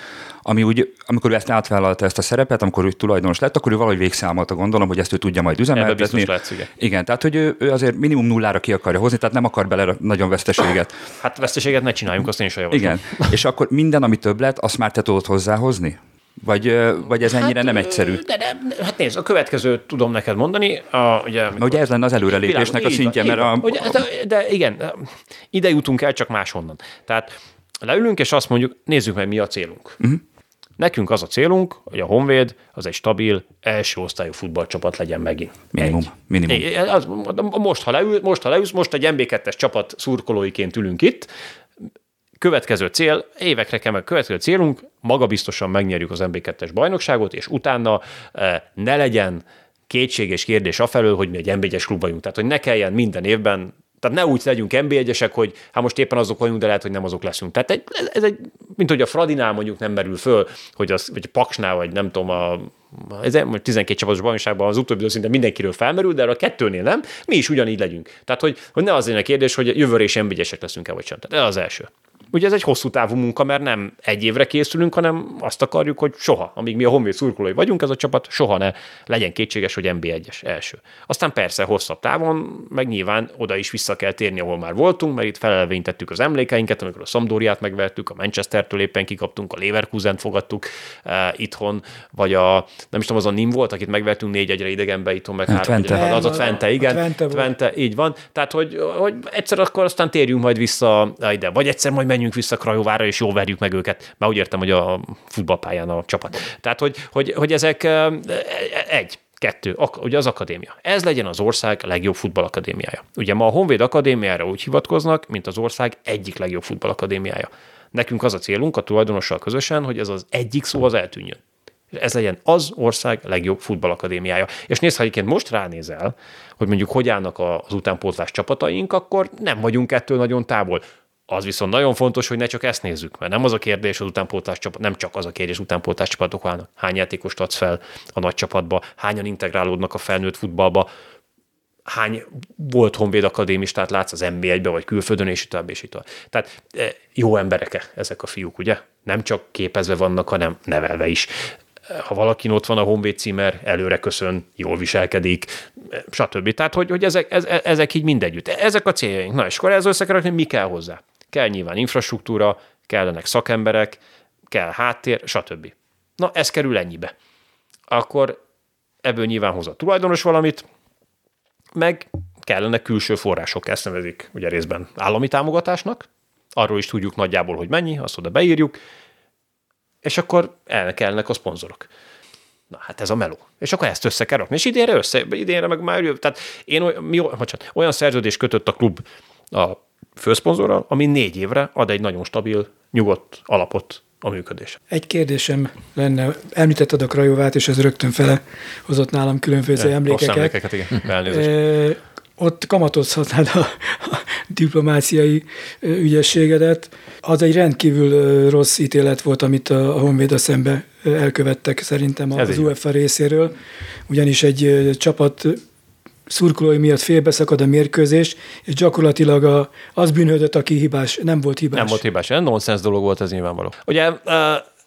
ami úgy, amikor ő ezt átvállalta ezt a szerepet, amikor ő tulajdonos lett, akkor ő valahogy végszámolta, gondolom, hogy ezt ő tudja majd üzemeltetni. Látsz, igen. igen, tehát hogy ő, ő, azért minimum nullára ki akarja hozni, tehát nem akar bele nagyon veszteséget. Hát veszteséget ne csináljunk, azt én is javaslom. Igen, és akkor minden, ami több lett, azt már te tudod hozzáhozni? Vagy, vagy ez ennyire hát, nem egyszerű? De, de, hát nézd, a következőt tudom neked mondani. A, ugye, amikor, ugye ez lenne az előrelépésnek a szintje, mert a... Ugye, de, de igen, ide jutunk el csak máshonnan. Tehát leülünk, és azt mondjuk, nézzük meg, mi a célunk. Uh-huh. Nekünk az a célunk, hogy a Honvéd az egy stabil, első osztályú futballcsapat legyen megint. Minimum. Egy. minimum. Az, most, ha leül, most, ha leülsz, most egy MB2-es csapat szurkolóiként ülünk itt, következő cél, évekre kell meg következő célunk, magabiztosan megnyerjük az MB2-es bajnokságot, és utána eh, ne legyen kétség és kérdés afelől, hogy mi egy MB1-es klub vagyunk. Tehát, hogy ne kelljen minden évben tehát ne úgy legyünk NB1-esek, hogy hát most éppen azok vagyunk, de lehet, hogy nem azok leszünk. Tehát egy, ez egy, mint hogy a Fradinál mondjuk nem merül föl, hogy az, vagy a Paksnál, vagy nem tudom, a, ez 12 csapatos bajnokságban az utóbbi szinte mindenkiről felmerül, de a kettőnél nem, mi is ugyanígy legyünk. Tehát, hogy, hogy ne az legyen a kérdés, hogy jövőre is NB1-esek leszünk-e, vagy sem. Tehát ez az első. Ugye ez egy hosszú távú munka, mert nem egy évre készülünk, hanem azt akarjuk, hogy soha, amíg mi a Honvéd szurkolói vagyunk, ez a csapat soha ne legyen kétséges, hogy NB1-es első. Aztán persze hosszabb távon, meg nyilván oda is vissza kell térni, ahol már voltunk, mert itt felelvénytettük az emlékeinket, amikor a Szamdóriát megvertük, a Manchestertől éppen kikaptunk, a Leverkusen fogadtuk uh, itthon, vagy a, nem is tudom, az a Nim volt, akit megvertünk négy egyre idegenbe itthon, meg hát három Twente. az a Twente, igen. A Twente, Twente, így van. Tehát, hogy, hogy egyszer akkor aztán térjünk majd vissza ide, vagy egyszer majd menjünk vissza Krajovára, és jól verjük meg őket. Már úgy értem, hogy a futballpályán a csapat. Tehát, hogy, hogy, hogy ezek egy, Kettő, ak- ugye az akadémia. Ez legyen az ország legjobb futballakadémiája. Ugye ma a Honvéd Akadémiára úgy hivatkoznak, mint az ország egyik legjobb futballakadémiája. Nekünk az a célunk a tulajdonossal közösen, hogy ez az egyik szó az eltűnjön. Ez legyen az ország legjobb futballakadémiája. És nézd, ha egyébként most ránézel, hogy mondjuk hogy állnak az utánpótlás csapataink, akkor nem vagyunk ettől nagyon távol. Az viszont nagyon fontos, hogy ne csak ezt nézzük, mert nem az a kérdés az utánpótlás csapat, nem csak az a kérdés, utánpótlás csapatok válnak. Hány játékost adsz fel a nagy csapatba, hányan integrálódnak a felnőtt futballba, hány volt honvéd akadémistát látsz az NB1-be, vagy külföldön, és itt és itt Tehát e, jó emberek ezek a fiúk, ugye? Nem csak képezve vannak, hanem nevelve is ha valakin ott van a Honvéd címer, előre köszön, jól viselkedik, stb. Tehát, hogy, hogy ezek, ez, ezek így mindegyütt. Ezek a céljaink. Na, és akkor ez összekerekni, mi kell hozzá? Kell nyilván infrastruktúra, kellenek szakemberek, kell háttér, stb. Na, ez kerül ennyibe. Akkor ebből nyilván hoz a tulajdonos valamit, meg kellene külső források, ezt nevezik ugye részben állami támogatásnak, arról is tudjuk nagyjából, hogy mennyi, azt oda beírjuk, és akkor el kellnek a szponzorok. Na hát ez a meló. És akkor ezt össze kell rakni. És idénre össze, idénre meg már jövő. Tehát én olyan, mi, olyan szerződést kötött a klub a főszponzorral, ami négy évre ad egy nagyon stabil, nyugodt alapot a működés. Egy kérdésem lenne, említetted a Krajovát, és ez rögtön fele hozott nálam különböző emlékeket. emlékeket, igen. <laughs> Elnézést ott kamatozhatnád a, diplomáciai ügyességedet. Az egy rendkívül rossz ítélet volt, amit a Honvéd szembe elkövettek szerintem az UEFA részéről, ugyanis egy csapat szurkolói miatt félbeszakad a mérkőzés, és gyakorlatilag a, az bűnhődött, aki hibás, nem volt hibás. Nem volt hibás, nem nonsens dolog volt ez nyilvánvaló. Ugye uh,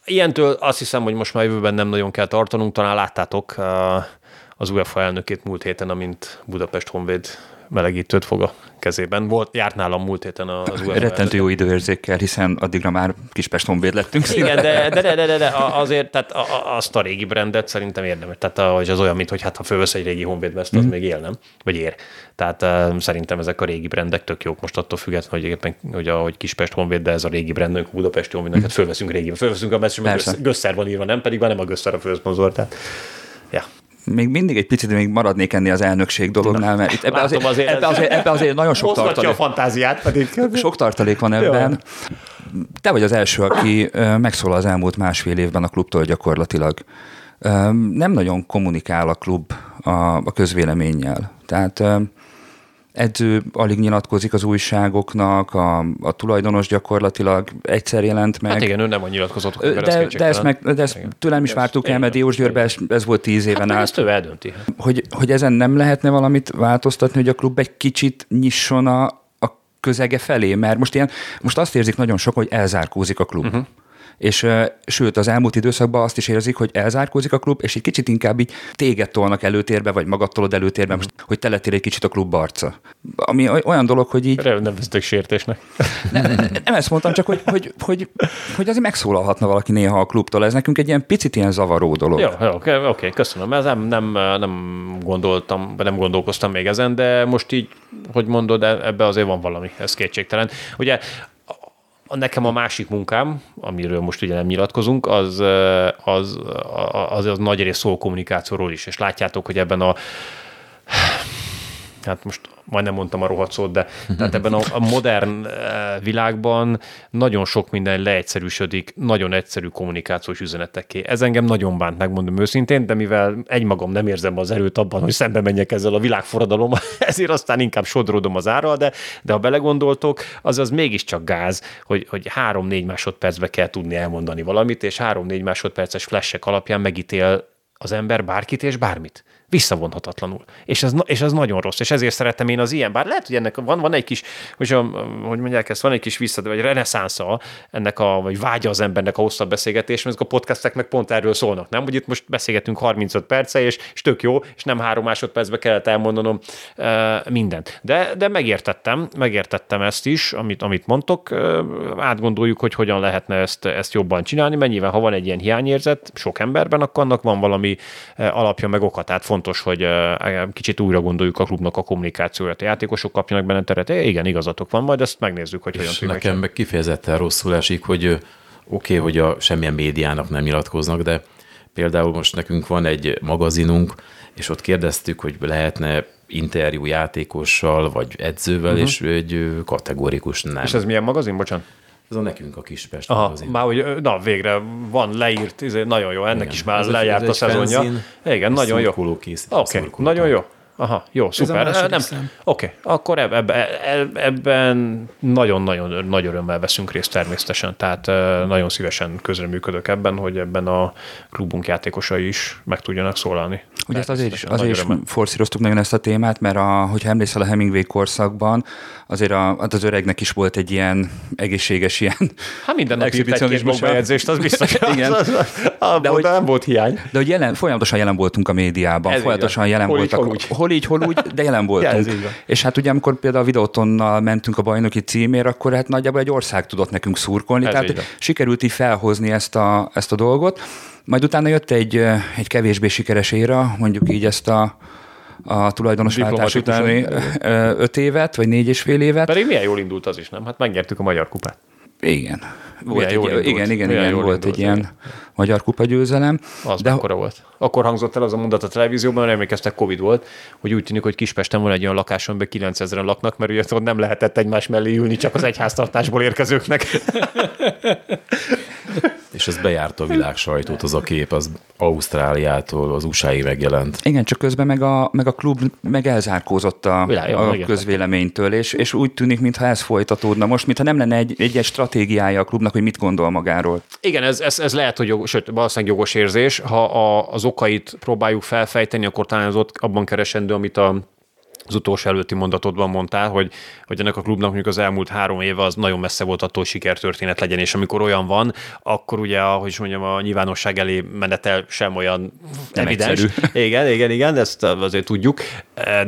ilyentől azt hiszem, hogy most már jövőben nem nagyon kell tartanunk, talán láttátok uh, az UEFA elnökét múlt héten, amint Budapest Honvéd melegítőt fog a kezében. Volt, járt nálam múlt héten az UEFA. Rettentő jó időérzékkel, hiszen addigra már Kispest Honvéd lettünk. Igen, de, de, de, de, de, azért tehát azt a régi brendet szerintem érdemes. Tehát az olyan, mint hogy hát ha fölvesz egy régi Honvéd veszt, az mm. még él, nem? Vagy ér. Tehát uh, szerintem ezek a régi brendek tök jók most attól függetlenül, hogy éppen, hogy ahogy Kispest Honvéd, de ez a régi brand, Budapesti Honvédnak, mm. hát fölveszünk régi, fölveszünk a messzről, Gösszer van írva, nem pedig van nem a Gösszer a főszponzor. Tehát, még mindig egy picit még maradnék enni az elnökség dolognál, mert itt ebbe azért, azért, ebbe azért, ebbe azért nagyon sok tartalék. a fantáziát pedig. Sok tartalék van ebben. Te vagy az első, aki megszólal az elmúlt másfél évben a klubtól gyakorlatilag. Nem nagyon kommunikál a klub a, a közvéleménnyel. Tehát edző alig nyilatkozik az újságoknak, a, a tulajdonos gyakorlatilag egyszer jelent meg. Hát igen, ő nem a nyilatkozott. De, de, de, ezt, meg, de ezt igen. tőlem is vártuk el, mert Diós Győrbe ez, ez volt tíz éven hát, át. Ezt ő eldönti. Hogy, hogy ezen nem lehetne valamit változtatni, hogy a klub egy kicsit nyisson a, a közege felé, mert most, ilyen, most azt érzik nagyon sok, hogy elzárkózik a klub. Uh-huh és sőt az elmúlt időszakban azt is érzik, hogy elzárkózik a klub, és egy kicsit inkább így téged tolnak előtérbe, vagy magad tolod előtérbe, most, hogy te lettél egy kicsit a klub arca. Ami olyan dolog, hogy így... Nem vesztek sértésnek. Nem, nem, nem ezt mondtam, csak hogy, hogy, hogy, hogy azért megszólalhatna valaki néha a klubtól. Ez nekünk egy ilyen picit ilyen zavaró dolog. Jó, jó oké, oké, köszönöm. Ez nem, nem, nem gondoltam, nem gondolkoztam még ezen, de most így, hogy mondod, e- ebbe azért van valami, ez kétségtelen. Ugye Nekem a másik munkám, amiről most ugye nem nyilatkozunk, az, az, az, az nagy rész szól kommunikációról is, és látjátok, hogy ebben a hát most majdnem mondtam a rohadt szót, de <laughs> tehát ebben a, a modern eh, világban nagyon sok minden leegyszerűsödik, nagyon egyszerű kommunikációs üzenetekké. Ez engem nagyon bánt, megmondom őszintén, de mivel egymagam nem érzem az erőt abban, hogy szembe menjek ezzel a világforradalommal, <laughs> ezért aztán inkább sodródom az árral, de, de ha belegondoltok, az az mégiscsak gáz, hogy, hogy három-négy másodpercbe kell tudni elmondani valamit, és három-négy másodperces flashek alapján megítél az ember bárkit és bármit visszavonhatatlanul. És ez, és ez nagyon rossz, és ezért szeretem én az ilyen, bár lehet, hogy ennek van, van egy kis, hogy, hogy mondják ezt, van egy kis vissza, vagy reneszánsza ennek a, vagy vágya az embernek a hosszabb beszélgetés, mert ezek a podcastek meg pont erről szólnak, nem? Hogy itt most beszélgetünk 35 perce, és, és tök jó, és nem három másodpercbe kellett elmondanom e, mindent. De, de megértettem, megértettem ezt is, amit, amit mondtok, e, átgondoljuk, hogy hogyan lehetne ezt, ezt jobban csinálni, mert nyilván, ha van egy ilyen hiányérzet sok emberben, akkor annak van valami alapja meg oka. Tehát fontos, hogy kicsit újra gondoljuk a klubnak a kommunikációját. A játékosok kapjanak benne teret. Igen, igazatok van, majd ezt megnézzük, hogy hogyan tudjuk. Nekem meg kifejezetten rosszul esik, hogy oké, okay, hogy a semmilyen médiának nem nyilatkoznak, de például most nekünk van egy magazinunk, és ott kérdeztük, hogy lehetne interjú játékossal, vagy edzővel, uh-huh. és egy kategórikus nem. És ez milyen magazin, bocsánat? Ez a nekünk a Kispest Aha, magazin. Már hogy, na végre van leírt, izé, nagyon jó, ennek Igen, is már ez lejárt ez a szezonja. Fenzin, Igen, nagyon jó. Oké, okay, nagyon jó. Aha, jó, szuper. Nem, oké, okay, akkor eb, eb, eb, ebben nagyon-nagyon nagy örömmel veszünk részt természetesen, tehát nagyon szívesen közreműködök ebben, hogy ebben a klubunk játékosai is meg tudjanak szólalni. Ugye ezt azért is, azért is forszíroztuk nagyon ezt a témát, mert a, hogyha emlékszel a Hemingway korszakban, azért a, hát az öregnek is volt egy ilyen egészséges ilyen Hát minden nap írt egy bejegyzést, az <laughs> biztos. Igen. <laughs> Az, az, az, de hogy, nem volt hiány. De hogy jelen, folyamatosan jelen voltunk a médiában, Ez folyamatosan jelen hol voltak. Így, hol, úgy. hol így, hol úgy, de jelen <laughs> voltunk. Ja, és hát ugye amikor például a videótonnal mentünk a bajnoki címért, akkor hát nagyjából egy ország tudott nekünk szurkolni, Ez tehát sikerült így felhozni ezt a, ezt a dolgot. Majd utána jött egy, egy kevésbé sikeres éra, mondjuk így ezt a a tulajdonosváltás utáni öt évet, vagy négy és fél évet. Pedig milyen jól indult az is, nem? Hát megnyertük a Magyar Kupát. Igen. Volt egy, igen, igen, igen, igen volt egy ilyen igen. magyar kupa győzelem. Az de akkor volt. Akkor hangzott el az a mondat a televízióban, mert emlékeztek, Covid volt, hogy úgy tűnik, hogy Kispesten van egy olyan lakáson, amiben 9000-en laknak, mert ugye ott nem lehetett egymás mellé ülni, csak az egyháztartásból érkezőknek. <laughs> És ez bejárta a világ sajtót, az a kép, az Ausztráliától, az USA-ig megjelent. Igen, csak közben meg a, meg a klub meg elzárkózott a, Világ, a közvéleménytől, és, és úgy tűnik, mintha ez folytatódna most, mintha nem lenne egy, egy, egy stratégiája a klubnak, hogy mit gondol magáról. Igen, ez, ez, ez lehet, hogy jogos, sőt, valószínűleg jogos érzés. Ha a, az okait próbáljuk felfejteni, akkor talán az ott abban keresendő, amit a az utolsó előtti mondatodban mondtál, hogy, hogy ennek a klubnak mondjuk az elmúlt három éve az nagyon messze volt attól, hogy sikertörténet legyen, és amikor olyan van, akkor ugye, ahogy is mondjam, a nyilvánosság elé menetel sem olyan Nem evidens. egyszerű. <laughs> Igen, igen, igen, ezt azért tudjuk.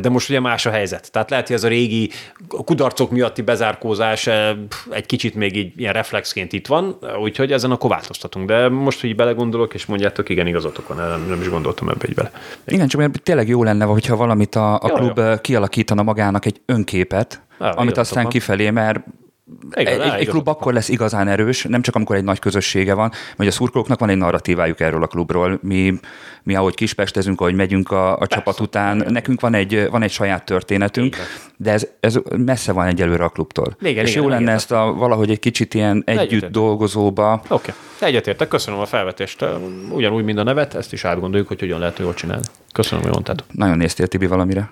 De most ugye más a helyzet. Tehát lehet, hogy ez a régi kudarcok miatti bezárkózás eh, egy kicsit még így ilyen reflexként itt van, úgyhogy ezen akkor változtatunk. De most, hogy belegondolok, és mondjátok, igen, igazatok van, nem, nem is gondoltam ebbe így bele. Igen, csak mert tényleg jó lenne, hogyha valamit a, a Jó, klub jó. jó. Kialakítana magának egy önképet, Á, amit aztán kifelé, mert Igen, egy, egy, klub akkor lesz igazán erős, nem csak amikor egy nagy közössége van, vagy a szurkolóknak van egy narratívájuk erről a klubról. Mi, mi ahogy kispestezünk, ahogy megyünk a, a csapat után, nekünk van egy, van egy saját történetünk, van. de ez, ez messze van egyelőre a klubtól. Igen, És igen, jó lenne igen. ezt a valahogy egy kicsit ilyen együtt Egyetértek. dolgozóba, Oké, okay. egyetértek, köszönöm a felvetést. Ugyanúgy, mint a nevet, ezt is átgondoljuk, hogy hogyan lehet jól csinálni. Köszönöm, hogy mondtad. nagyon néztél Tibi valamire.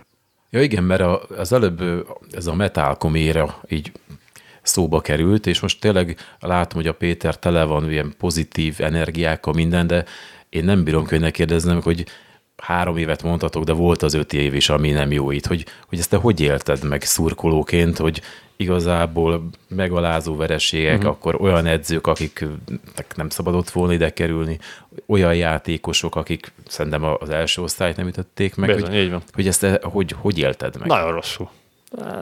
Ja igen, mert az előbb ez a metálkoméra így szóba került, és most tényleg látom, hogy a Péter tele van ilyen pozitív energiákkal minden, de én nem bírom könnynek kérdeznem, hogy három évet mondhatok, de volt az öt év is, ami nem jó itt, hogy, hogy ezt te hogy élted meg szurkolóként, hogy igazából megalázó vereségek, uh-huh. akkor olyan edzők, akiknek nem szabadott volna ide kerülni, olyan játékosok, akik szerintem az első osztályt nem ütötték meg, Bizony, hogy, így van. hogy ezt te, hogy, hogy élted meg? Nagyon rosszul.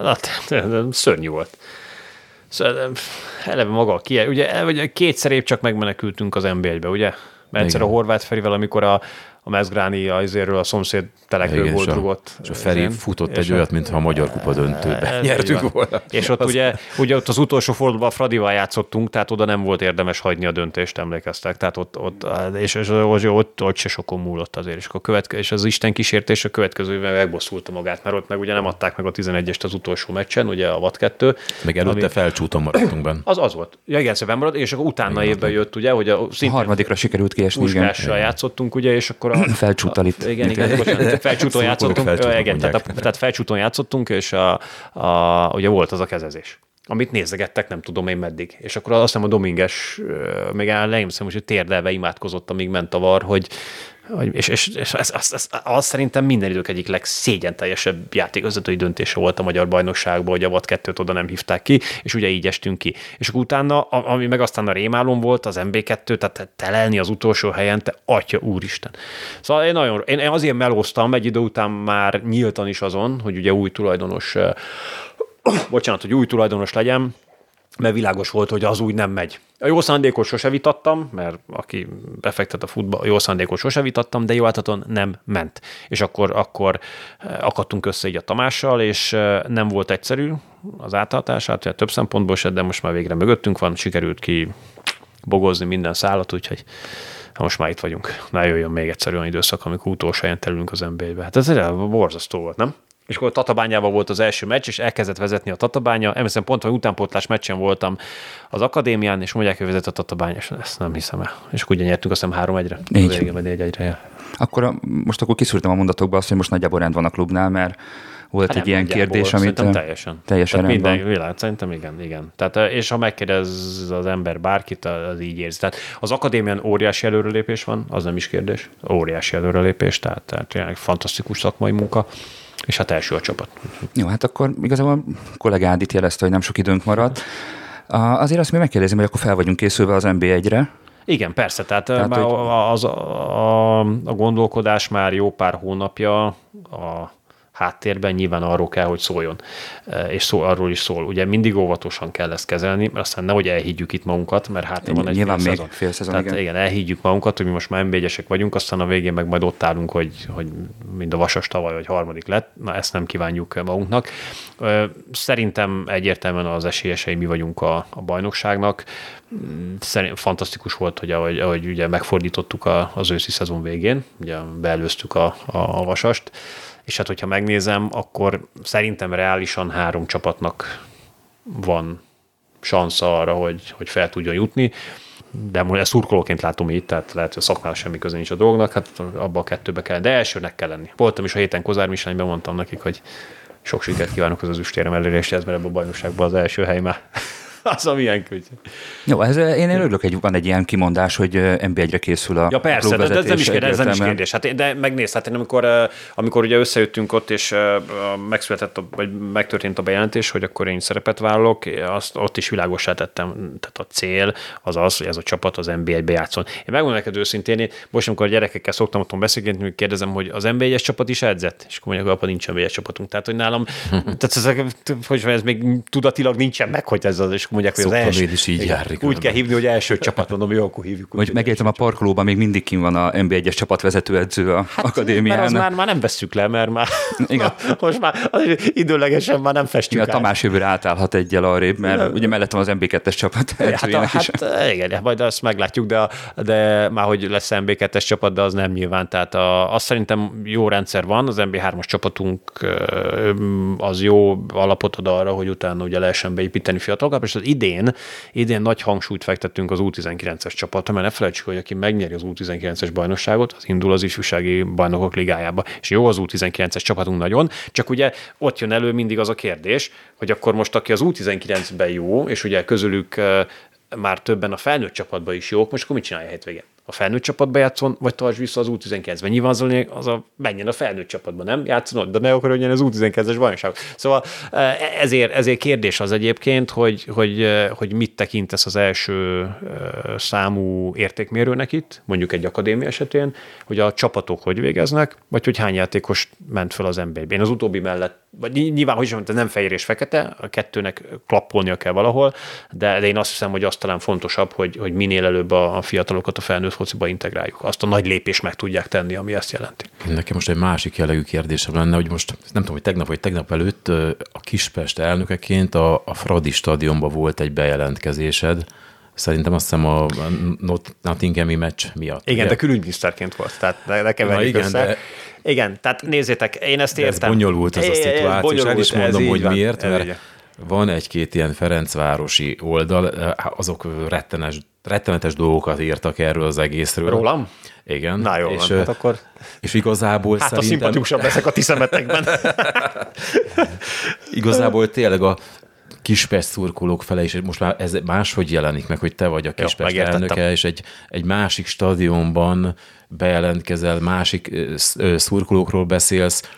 Hát, szörnyű volt. Szóval, eleve maga a kie, ugye, ugye kétszer épp csak megmenekültünk az NB1-be, ugye? Mert egyszer a Igen. Horváth Ferivel, amikor a, a Mezgráni azért a szomszéd telekről Igen, volt a- rugott. És a Feri Ezen. futott egy olyat, mintha a Magyar Kupa döntőbe Ez nyertük van. volna. És ott Az- ugye, ugye ott az utolsó fordulóban Fradival játszottunk, tehát oda nem volt érdemes hagyni a döntést, emlékeztek. Tehát ott, ott és, és ott, ott, ott se sokon múlott azért. És, akkor követke, és az Isten kísértés a következő évben megbosszulta magát, mert ott meg ugye nem adták meg a 11-est az utolsó meccsen, ugye a VAT 2. Meg előtte ami- felcsúton maradtunk benne. Az az volt. Ja, igen, szóval marad, és akkor utána évben jött, ugye, hogy a A harmadikra sikerült kiesni, igen. Játszottunk, ugye, és akkor a, Felcsúttal itt. igen, igen, bocsánat, felcsúton játszottunk, felcsúton igen, tehát, tehát felcsúton játszottunk, és a, a, ugye volt az a kezezés amit nézegettek, nem tudom én meddig. És akkor azt hiszem a Dominges még elején hiszem, hogy térdelve imádkozott, amíg ment a var, hogy és, és, és ez, ez, ez, az szerintem minden idők egyik legszégyen teljesebb játékvezetői döntése volt a magyar bajnokságban, hogy a VAT 2 oda nem hívták ki, és ugye így estünk ki. És akkor utána, ami meg aztán a rémálom volt, az MB2, tehát telelni az utolsó helyen, te atya úristen. Szóval én nagyon, én, én azért melóztam egy idő után már nyíltan is azon, hogy ugye új tulajdonos <coughs> bocsánat, hogy új tulajdonos legyen, mert világos volt, hogy az úgy nem megy. A jó szándékot sose vitattam, mert aki befektet a futball, a jó szándékot sose vitattam, de jó áltaton nem ment. És akkor, akkor eh, akadtunk össze így a Tamással, és eh, nem volt egyszerű az áthatását, több szempontból se, de most már végre mögöttünk van, sikerült ki bogozni minden szállat, úgyhogy most már itt vagyunk. Ne jöjjön még egyszer olyan időszak, amikor utolsó helyen telülünk az NBA-be. Hát ez egy borzasztó volt, nem? És akkor Tatabányában volt az első meccs, és elkezdett vezetni a Tatabánya. Emlékszem pont, hogy utánpótlás meccsen voltam az akadémián, és mondják, hogy vezet a Tatabánya, és ezt nem hiszem el. És akkor ugye nyertünk azt hiszem 3-1-re. Így. Vagy 4-1-re. Ja. Akkor a, most akkor kiszűrtem a mondatokba azt, hogy most nagyjából rend van a klubnál, mert volt Hát egy nem ilyen kérdés, amit... Szerintem teljesen. teljesen Tehát minden világ, szerintem igen, igen. Tehát, eh, és ha megkérdez az ember bárkit, az így érzi. Tehát az akadémián óriási előrelépés van, az nem is kérdés. Óriási előrelépés, tehát, tehát tényleg fantasztikus szakmai munka, és hát első a csapat. Jó, hát akkor igazából kollégád itt jelezte, hogy nem sok időnk maradt. A- Azért azt még megkérdezni, hogy akkor fel vagyunk készülve az NB1-re. Igen, persze, tehát, Tehát, tehát hogy- az, a, a gondolkodás már jó pár hónapja a háttérben nyilván arról kell, hogy szóljon, és szó, arról is szól. Ugye mindig óvatosan kell ezt kezelni, mert aztán nehogy elhiggyük itt magunkat, mert hátra van egy Nyilván fél még szezon. fél szezon, Tehát igen. igen. elhiggyük magunkat, hogy mi most már nb vagyunk, aztán a végén meg majd ott állunk, hogy, hogy mind a vasas tavaly, vagy harmadik lett. Na, ezt nem kívánjuk magunknak. Szerintem egyértelműen az esélyesei mi vagyunk a, a bajnokságnak. Szerint fantasztikus volt, hogy ahogy, ahogy ugye megfordítottuk a, az őszi szezon végén, ugye beelőztük a, a, a vasast, és hát hogyha megnézem, akkor szerintem reálisan három csapatnak van sansza arra, hogy, hogy fel tudjon jutni. de most ezt szurkolóként látom így, tehát lehet, hogy a szakmán semmi köze nincs a dolognak, hát abba a kettőbe kell, de elsőnek kell lenni. Voltam is a héten Kozár Miselnyben, mondtam nekik, hogy sok sikert kívánok az az üstérem eléréshez, mert ebben a bajnokságban az első hely már az a milyen könnyű. Jó, ez, én örülök, hogy van egy ilyen kimondás, hogy NB1-re készül a Ja persze, de, de ez, nem is kérdés, ez nem is kérdés. Hát, de megnézd, hát én amikor, amikor ugye összejöttünk ott, és megszületett, vagy megtörtént a bejelentés, hogy akkor én szerepet vállalok, azt ott is világosá tettem, tehát a cél az az, hogy ez a csapat az NB1-be játszon. Én megmondom neked őszintén, én most, amikor a gyerekekkel szoktam otthon beszélgetni, kérdezem, hogy az NB1-es csapat is edzett, és akkor mondják, apa, nincs NB1-es csapatunk. Tehát, hogy nálam, <laughs> tehát ez, hogy ez még tudatilag nincsen meg, hogy ez az, és mondják, hogy az első. is így jár, Úgy kell hívni, hogy első csapat, mondom, jó, akkor hívjuk. Hogy megértem, a parkolóban még mindig kim van a NB1-es csapatvezető edző a hát, akadémián. Mert az már, már nem vesszük le, mert már igen. <laughs> most már időlegesen már nem festjük igen, Tamás jövőre átállhat egyel arrébb, mert nem. ugye mellettem az MB2-es csapat hát, a, hát, igen, majd azt meglátjuk, de, de már hogy lesz MB2-es csapat, de az nem nyilván. Tehát a, azt szerintem jó rendszer van, az MB3-as csapatunk az jó alapot ad arra, hogy utána ugye lehessen beépíteni fiatalokat, és az idén, idén nagy hangsúlyt fektettünk az U19-es csapatra, mert ne felejtsük, hogy aki megnyeri az U19-es bajnokságot, az indul az ifjúsági bajnokok ligájába. És jó az U19-es csapatunk nagyon, csak ugye ott jön elő mindig az a kérdés, hogy akkor most aki az U19-ben jó, és ugye közülük már többen a felnőtt csapatban is jók, most akkor mit csinálja a hétvégén? A felnőtt csapatba játszon, vagy tarts vissza az U19-ben. Nyilván az, az a, menjen a felnőtt csapatba, nem? Játszon ott, de ne akarjon az U19-es bajnokság. Szóval e, ezért, ezért kérdés az egyébként, hogy, hogy, e, hogy mit tekintesz az első e, számú értékmérőnek itt, mondjuk egy akadémia esetén, hogy a csapatok hogy végeznek, vagy hogy hány játékos ment fel az nba Én az utóbbi mellett, vagy nyilván, hogy mondtam, nem fehér és fekete, a kettőnek klappolnia kell valahol, de, de én azt hiszem, hogy az talán fontosabb, hogy, hogy minél előbb a, a fiatalokat a felnőtt fociba integráljuk. Azt a nagy lépést meg tudják tenni, ami ezt jelenti. Nekem most egy másik jellegű kérdésem lenne, hogy most nem tudom, hogy tegnap vagy tegnap előtt a Kispest elnökeként a, a Fradi stadionban volt egy bejelentkezésed, Szerintem azt hiszem a Nottinghami meccs miatt. Igen, ugye? de külügyminiszterként volt, tehát ne, ne keverjük igen, össze. De... Igen, tehát nézzétek, én ezt értem. Ez bonyolult ez a szituáció, és el is mondom, hogy van, miért, mert van egy-két ilyen Ferencvárosi oldal, azok rettenes rettenetes dolgokat írtak erről az egészről. Rólam? Igen. Na jó, és, van, hát akkor... És igazából hát szerintem... a szimpatiusabb leszek a ti szemetekben. <laughs> igazából tényleg a Kispest szurkolók fele, és most már ez máshogy jelenik meg, hogy te vagy a Kispest jó, elnöke, és egy, egy másik stadionban bejelentkezel, másik szurkolókról beszélsz.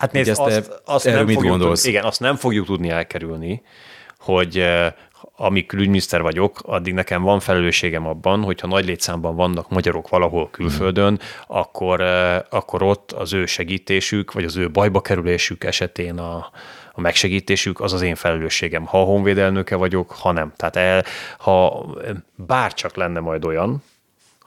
Hát nézd, azt, azt nem mit fogjuk gondolsz? Tudni, igen, azt nem fogjuk tudni elkerülni, hogy amíg külügyminiszter vagyok, addig nekem van felelősségem abban, hogyha nagy létszámban vannak magyarok valahol külföldön, mm. akkor, akkor ott az ő segítésük, vagy az ő bajba kerülésük esetén a, a megsegítésük az az én felelősségem. Ha a honvédelnöke vagyok, ha nem. Tehát el, ha bárcsak lenne majd olyan,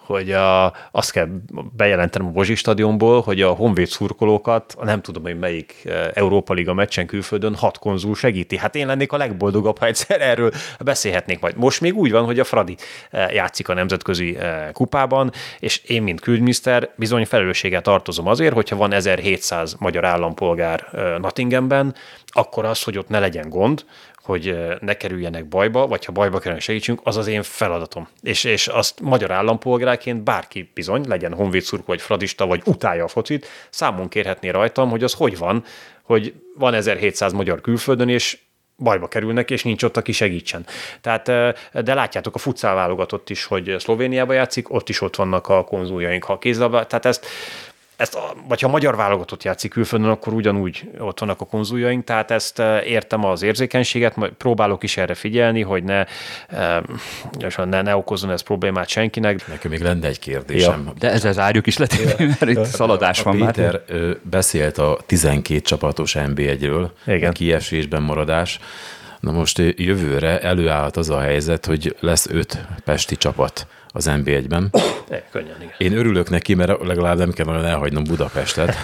hogy a, azt kell bejelentenem a Bozsi stadionból, hogy a Honvéd szurkolókat, nem tudom, hogy melyik e, Európa Liga meccsen külföldön hat konzul segíti. Hát én lennék a legboldogabb, ha egyszer erről beszélhetnék majd. Most még úgy van, hogy a Fradi e, játszik a nemzetközi e, kupában, és én, mint külügyminiszter, bizony felelősséggel tartozom azért, hogyha van 1700 magyar állampolgár Nottinghamben, akkor az, hogy ott ne legyen gond, hogy ne kerüljenek bajba, vagy ha bajba kerülnek segítsünk, az az én feladatom. És, és azt magyar állampolgárként bárki bizony, legyen honvéd szurkó, vagy fradista, vagy utálja a focit, számon kérhetné rajtam, hogy az hogy van, hogy van 1700 magyar külföldön, és bajba kerülnek, és nincs ott, aki segítsen. Tehát, de látjátok a futszál válogatott is, hogy Szlovéniába játszik, ott is ott vannak a konzuljaink, ha kézlabda, tehát ezt ezt, vagy ha a magyar válogatott játszik külföldön, akkor ugyanúgy ott vannak a konzuljaink, tehát ezt eh, értem az érzékenységet, majd próbálok is erre figyelni, hogy ne, eh, ne, ne okozzon ez problémát senkinek. Nekem még lenne egy kérdésem. Ja, de ezzel zárjuk is letérni, mert itt szaladás van Péter már. beszélt a 12 csapatos NB1-ről, Igen. a kiesésben maradás. Na most jövőre előállhat az a helyzet, hogy lesz öt pesti csapat az NB1-ben. <coughs> könnyen, igen. Én örülök neki, mert legalább nem kell nagyon elhagynom Budapestet.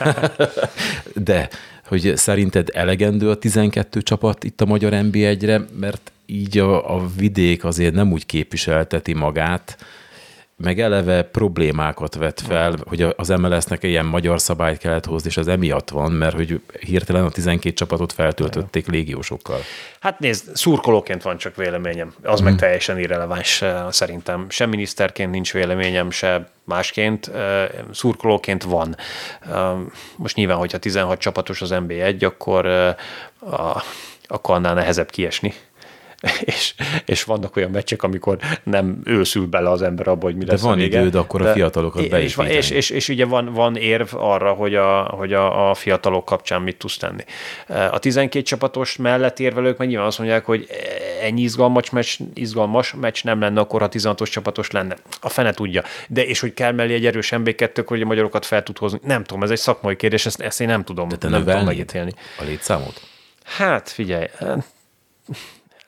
<laughs> De hogy szerinted elegendő a 12 csapat itt a magyar NB1-re, mert így a, a vidék azért nem úgy képviselteti magát, meg eleve problémákat vet fel, hogy az MLS-nek ilyen magyar szabályt kellett hozni, és az emiatt van, mert hogy hirtelen a 12 csapatot feltöltötték légiósokkal. Hát nézd, szurkolóként van csak véleményem. Az hmm. meg teljesen irreleváns szerintem. Sem miniszterként nincs véleményem, se másként. Szurkolóként van. Most nyilván, hogyha 16 csapatos az NB1, akkor, akkor annál nehezebb kiesni <laughs> és, és vannak olyan meccsek, amikor nem őszül bele az ember abba, hogy mi lesz De van a vége. időd akkor a fiatalokat és, és, és, és, és, ugye van, van érv arra, hogy, a, hogy a, a fiatalok kapcsán mit tudsz tenni. A 12 csapatos mellett érvelők meg nyilván azt mondják, hogy ennyi izgalmas meccs, izgalmas meccs nem lenne, akkor ha 16-os csapatos lenne. A fene tudja. De és hogy kell mellé egy erős MB2, hogy a magyarokat fel tud hozni. Nem tudom, ez egy szakmai kérdés, ezt, ezt én nem tudom, De te nem tudom megítélni. A létszámot? Hát figyelj,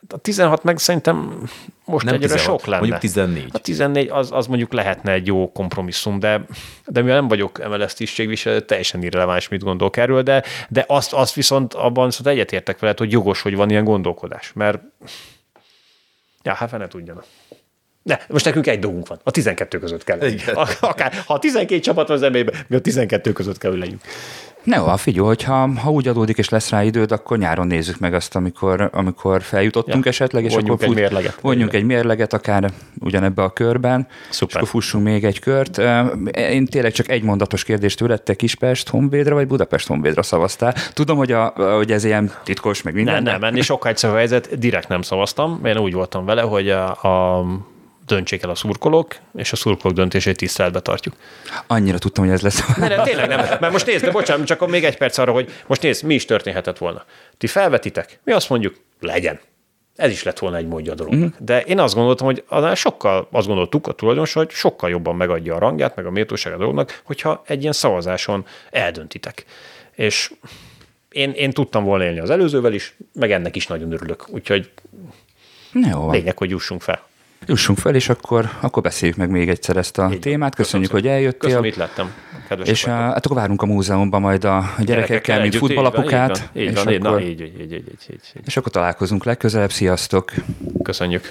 a 16 meg szerintem most nem egyre 16, sok lenne. Mondjuk 14. A 14 az, az mondjuk lehetne egy jó kompromisszum, de, de mivel nem vagyok MLS tisztségviselő, teljesen irreleváns, mit gondolok erről, de, de azt, azt viszont abban viszont egyetértek veled, hogy jogos, hogy van ilyen gondolkodás, mert ja, hát fene tudjanak. Ne, most nekünk egy dolgunk van. A 12 között kell. Igen. Akár, ha a 12 csapat az emébe, mi a 12 között kell, hogy legyünk. Ne, ha figyelj, hogyha ha úgy adódik és lesz rá időd, akkor nyáron nézzük meg azt, amikor, amikor feljutottunk ja. esetleg, és vonjunk akkor fut, egy mérleget. vonjunk egy mérleget, akár ugyanebbe a körben, Szuper. és akkor fussunk még egy kört. Én tényleg csak egy mondatos kérdést tőled, te Kispest Honvédra vagy Budapest Honvédra szavaztál. Tudom, hogy, a, hogy ez ilyen titkos, meg minden. Nem, nem, ennél sokkal egyszerűbb helyzet, direkt nem szavaztam. Én úgy voltam vele, hogy a, a döntsék el a szurkolók, és a szurkolók döntését tiszteletbe tartjuk. Annyira tudtam, hogy ez lesz. Ne, nem, tényleg nem. Mert most nézd, de bocsánat, csak még egy perc arra, hogy most nézd, mi is történhetett volna. Ti felvetitek, mi azt mondjuk, legyen. Ez is lett volna egy módja a dolognak. Uh-huh. De én azt gondoltam, hogy annál sokkal, azt gondoltuk a tulajdonos, hogy sokkal jobban megadja a rangját, meg a méltóságát a dolognak, hogyha egy ilyen szavazáson eldöntitek. És én, én tudtam volna élni az előzővel is, meg ennek is nagyon örülök. Úgyhogy Jó. lényeg, hogy jussunk fel. Jussunk fel, és akkor, akkor beszéljük meg még egyszer ezt a Így témát. Köszönjük, köszönöm hogy eljöttél. Köszönöm, itt lettem. Kedves és a, hát akkor várunk a múzeumban majd a gyerekekkel, mint futballapukát. Így van, így van, így, van, így, így, így, így, így, így. És akkor találkozunk legközelebb. Sziasztok! Köszönjük!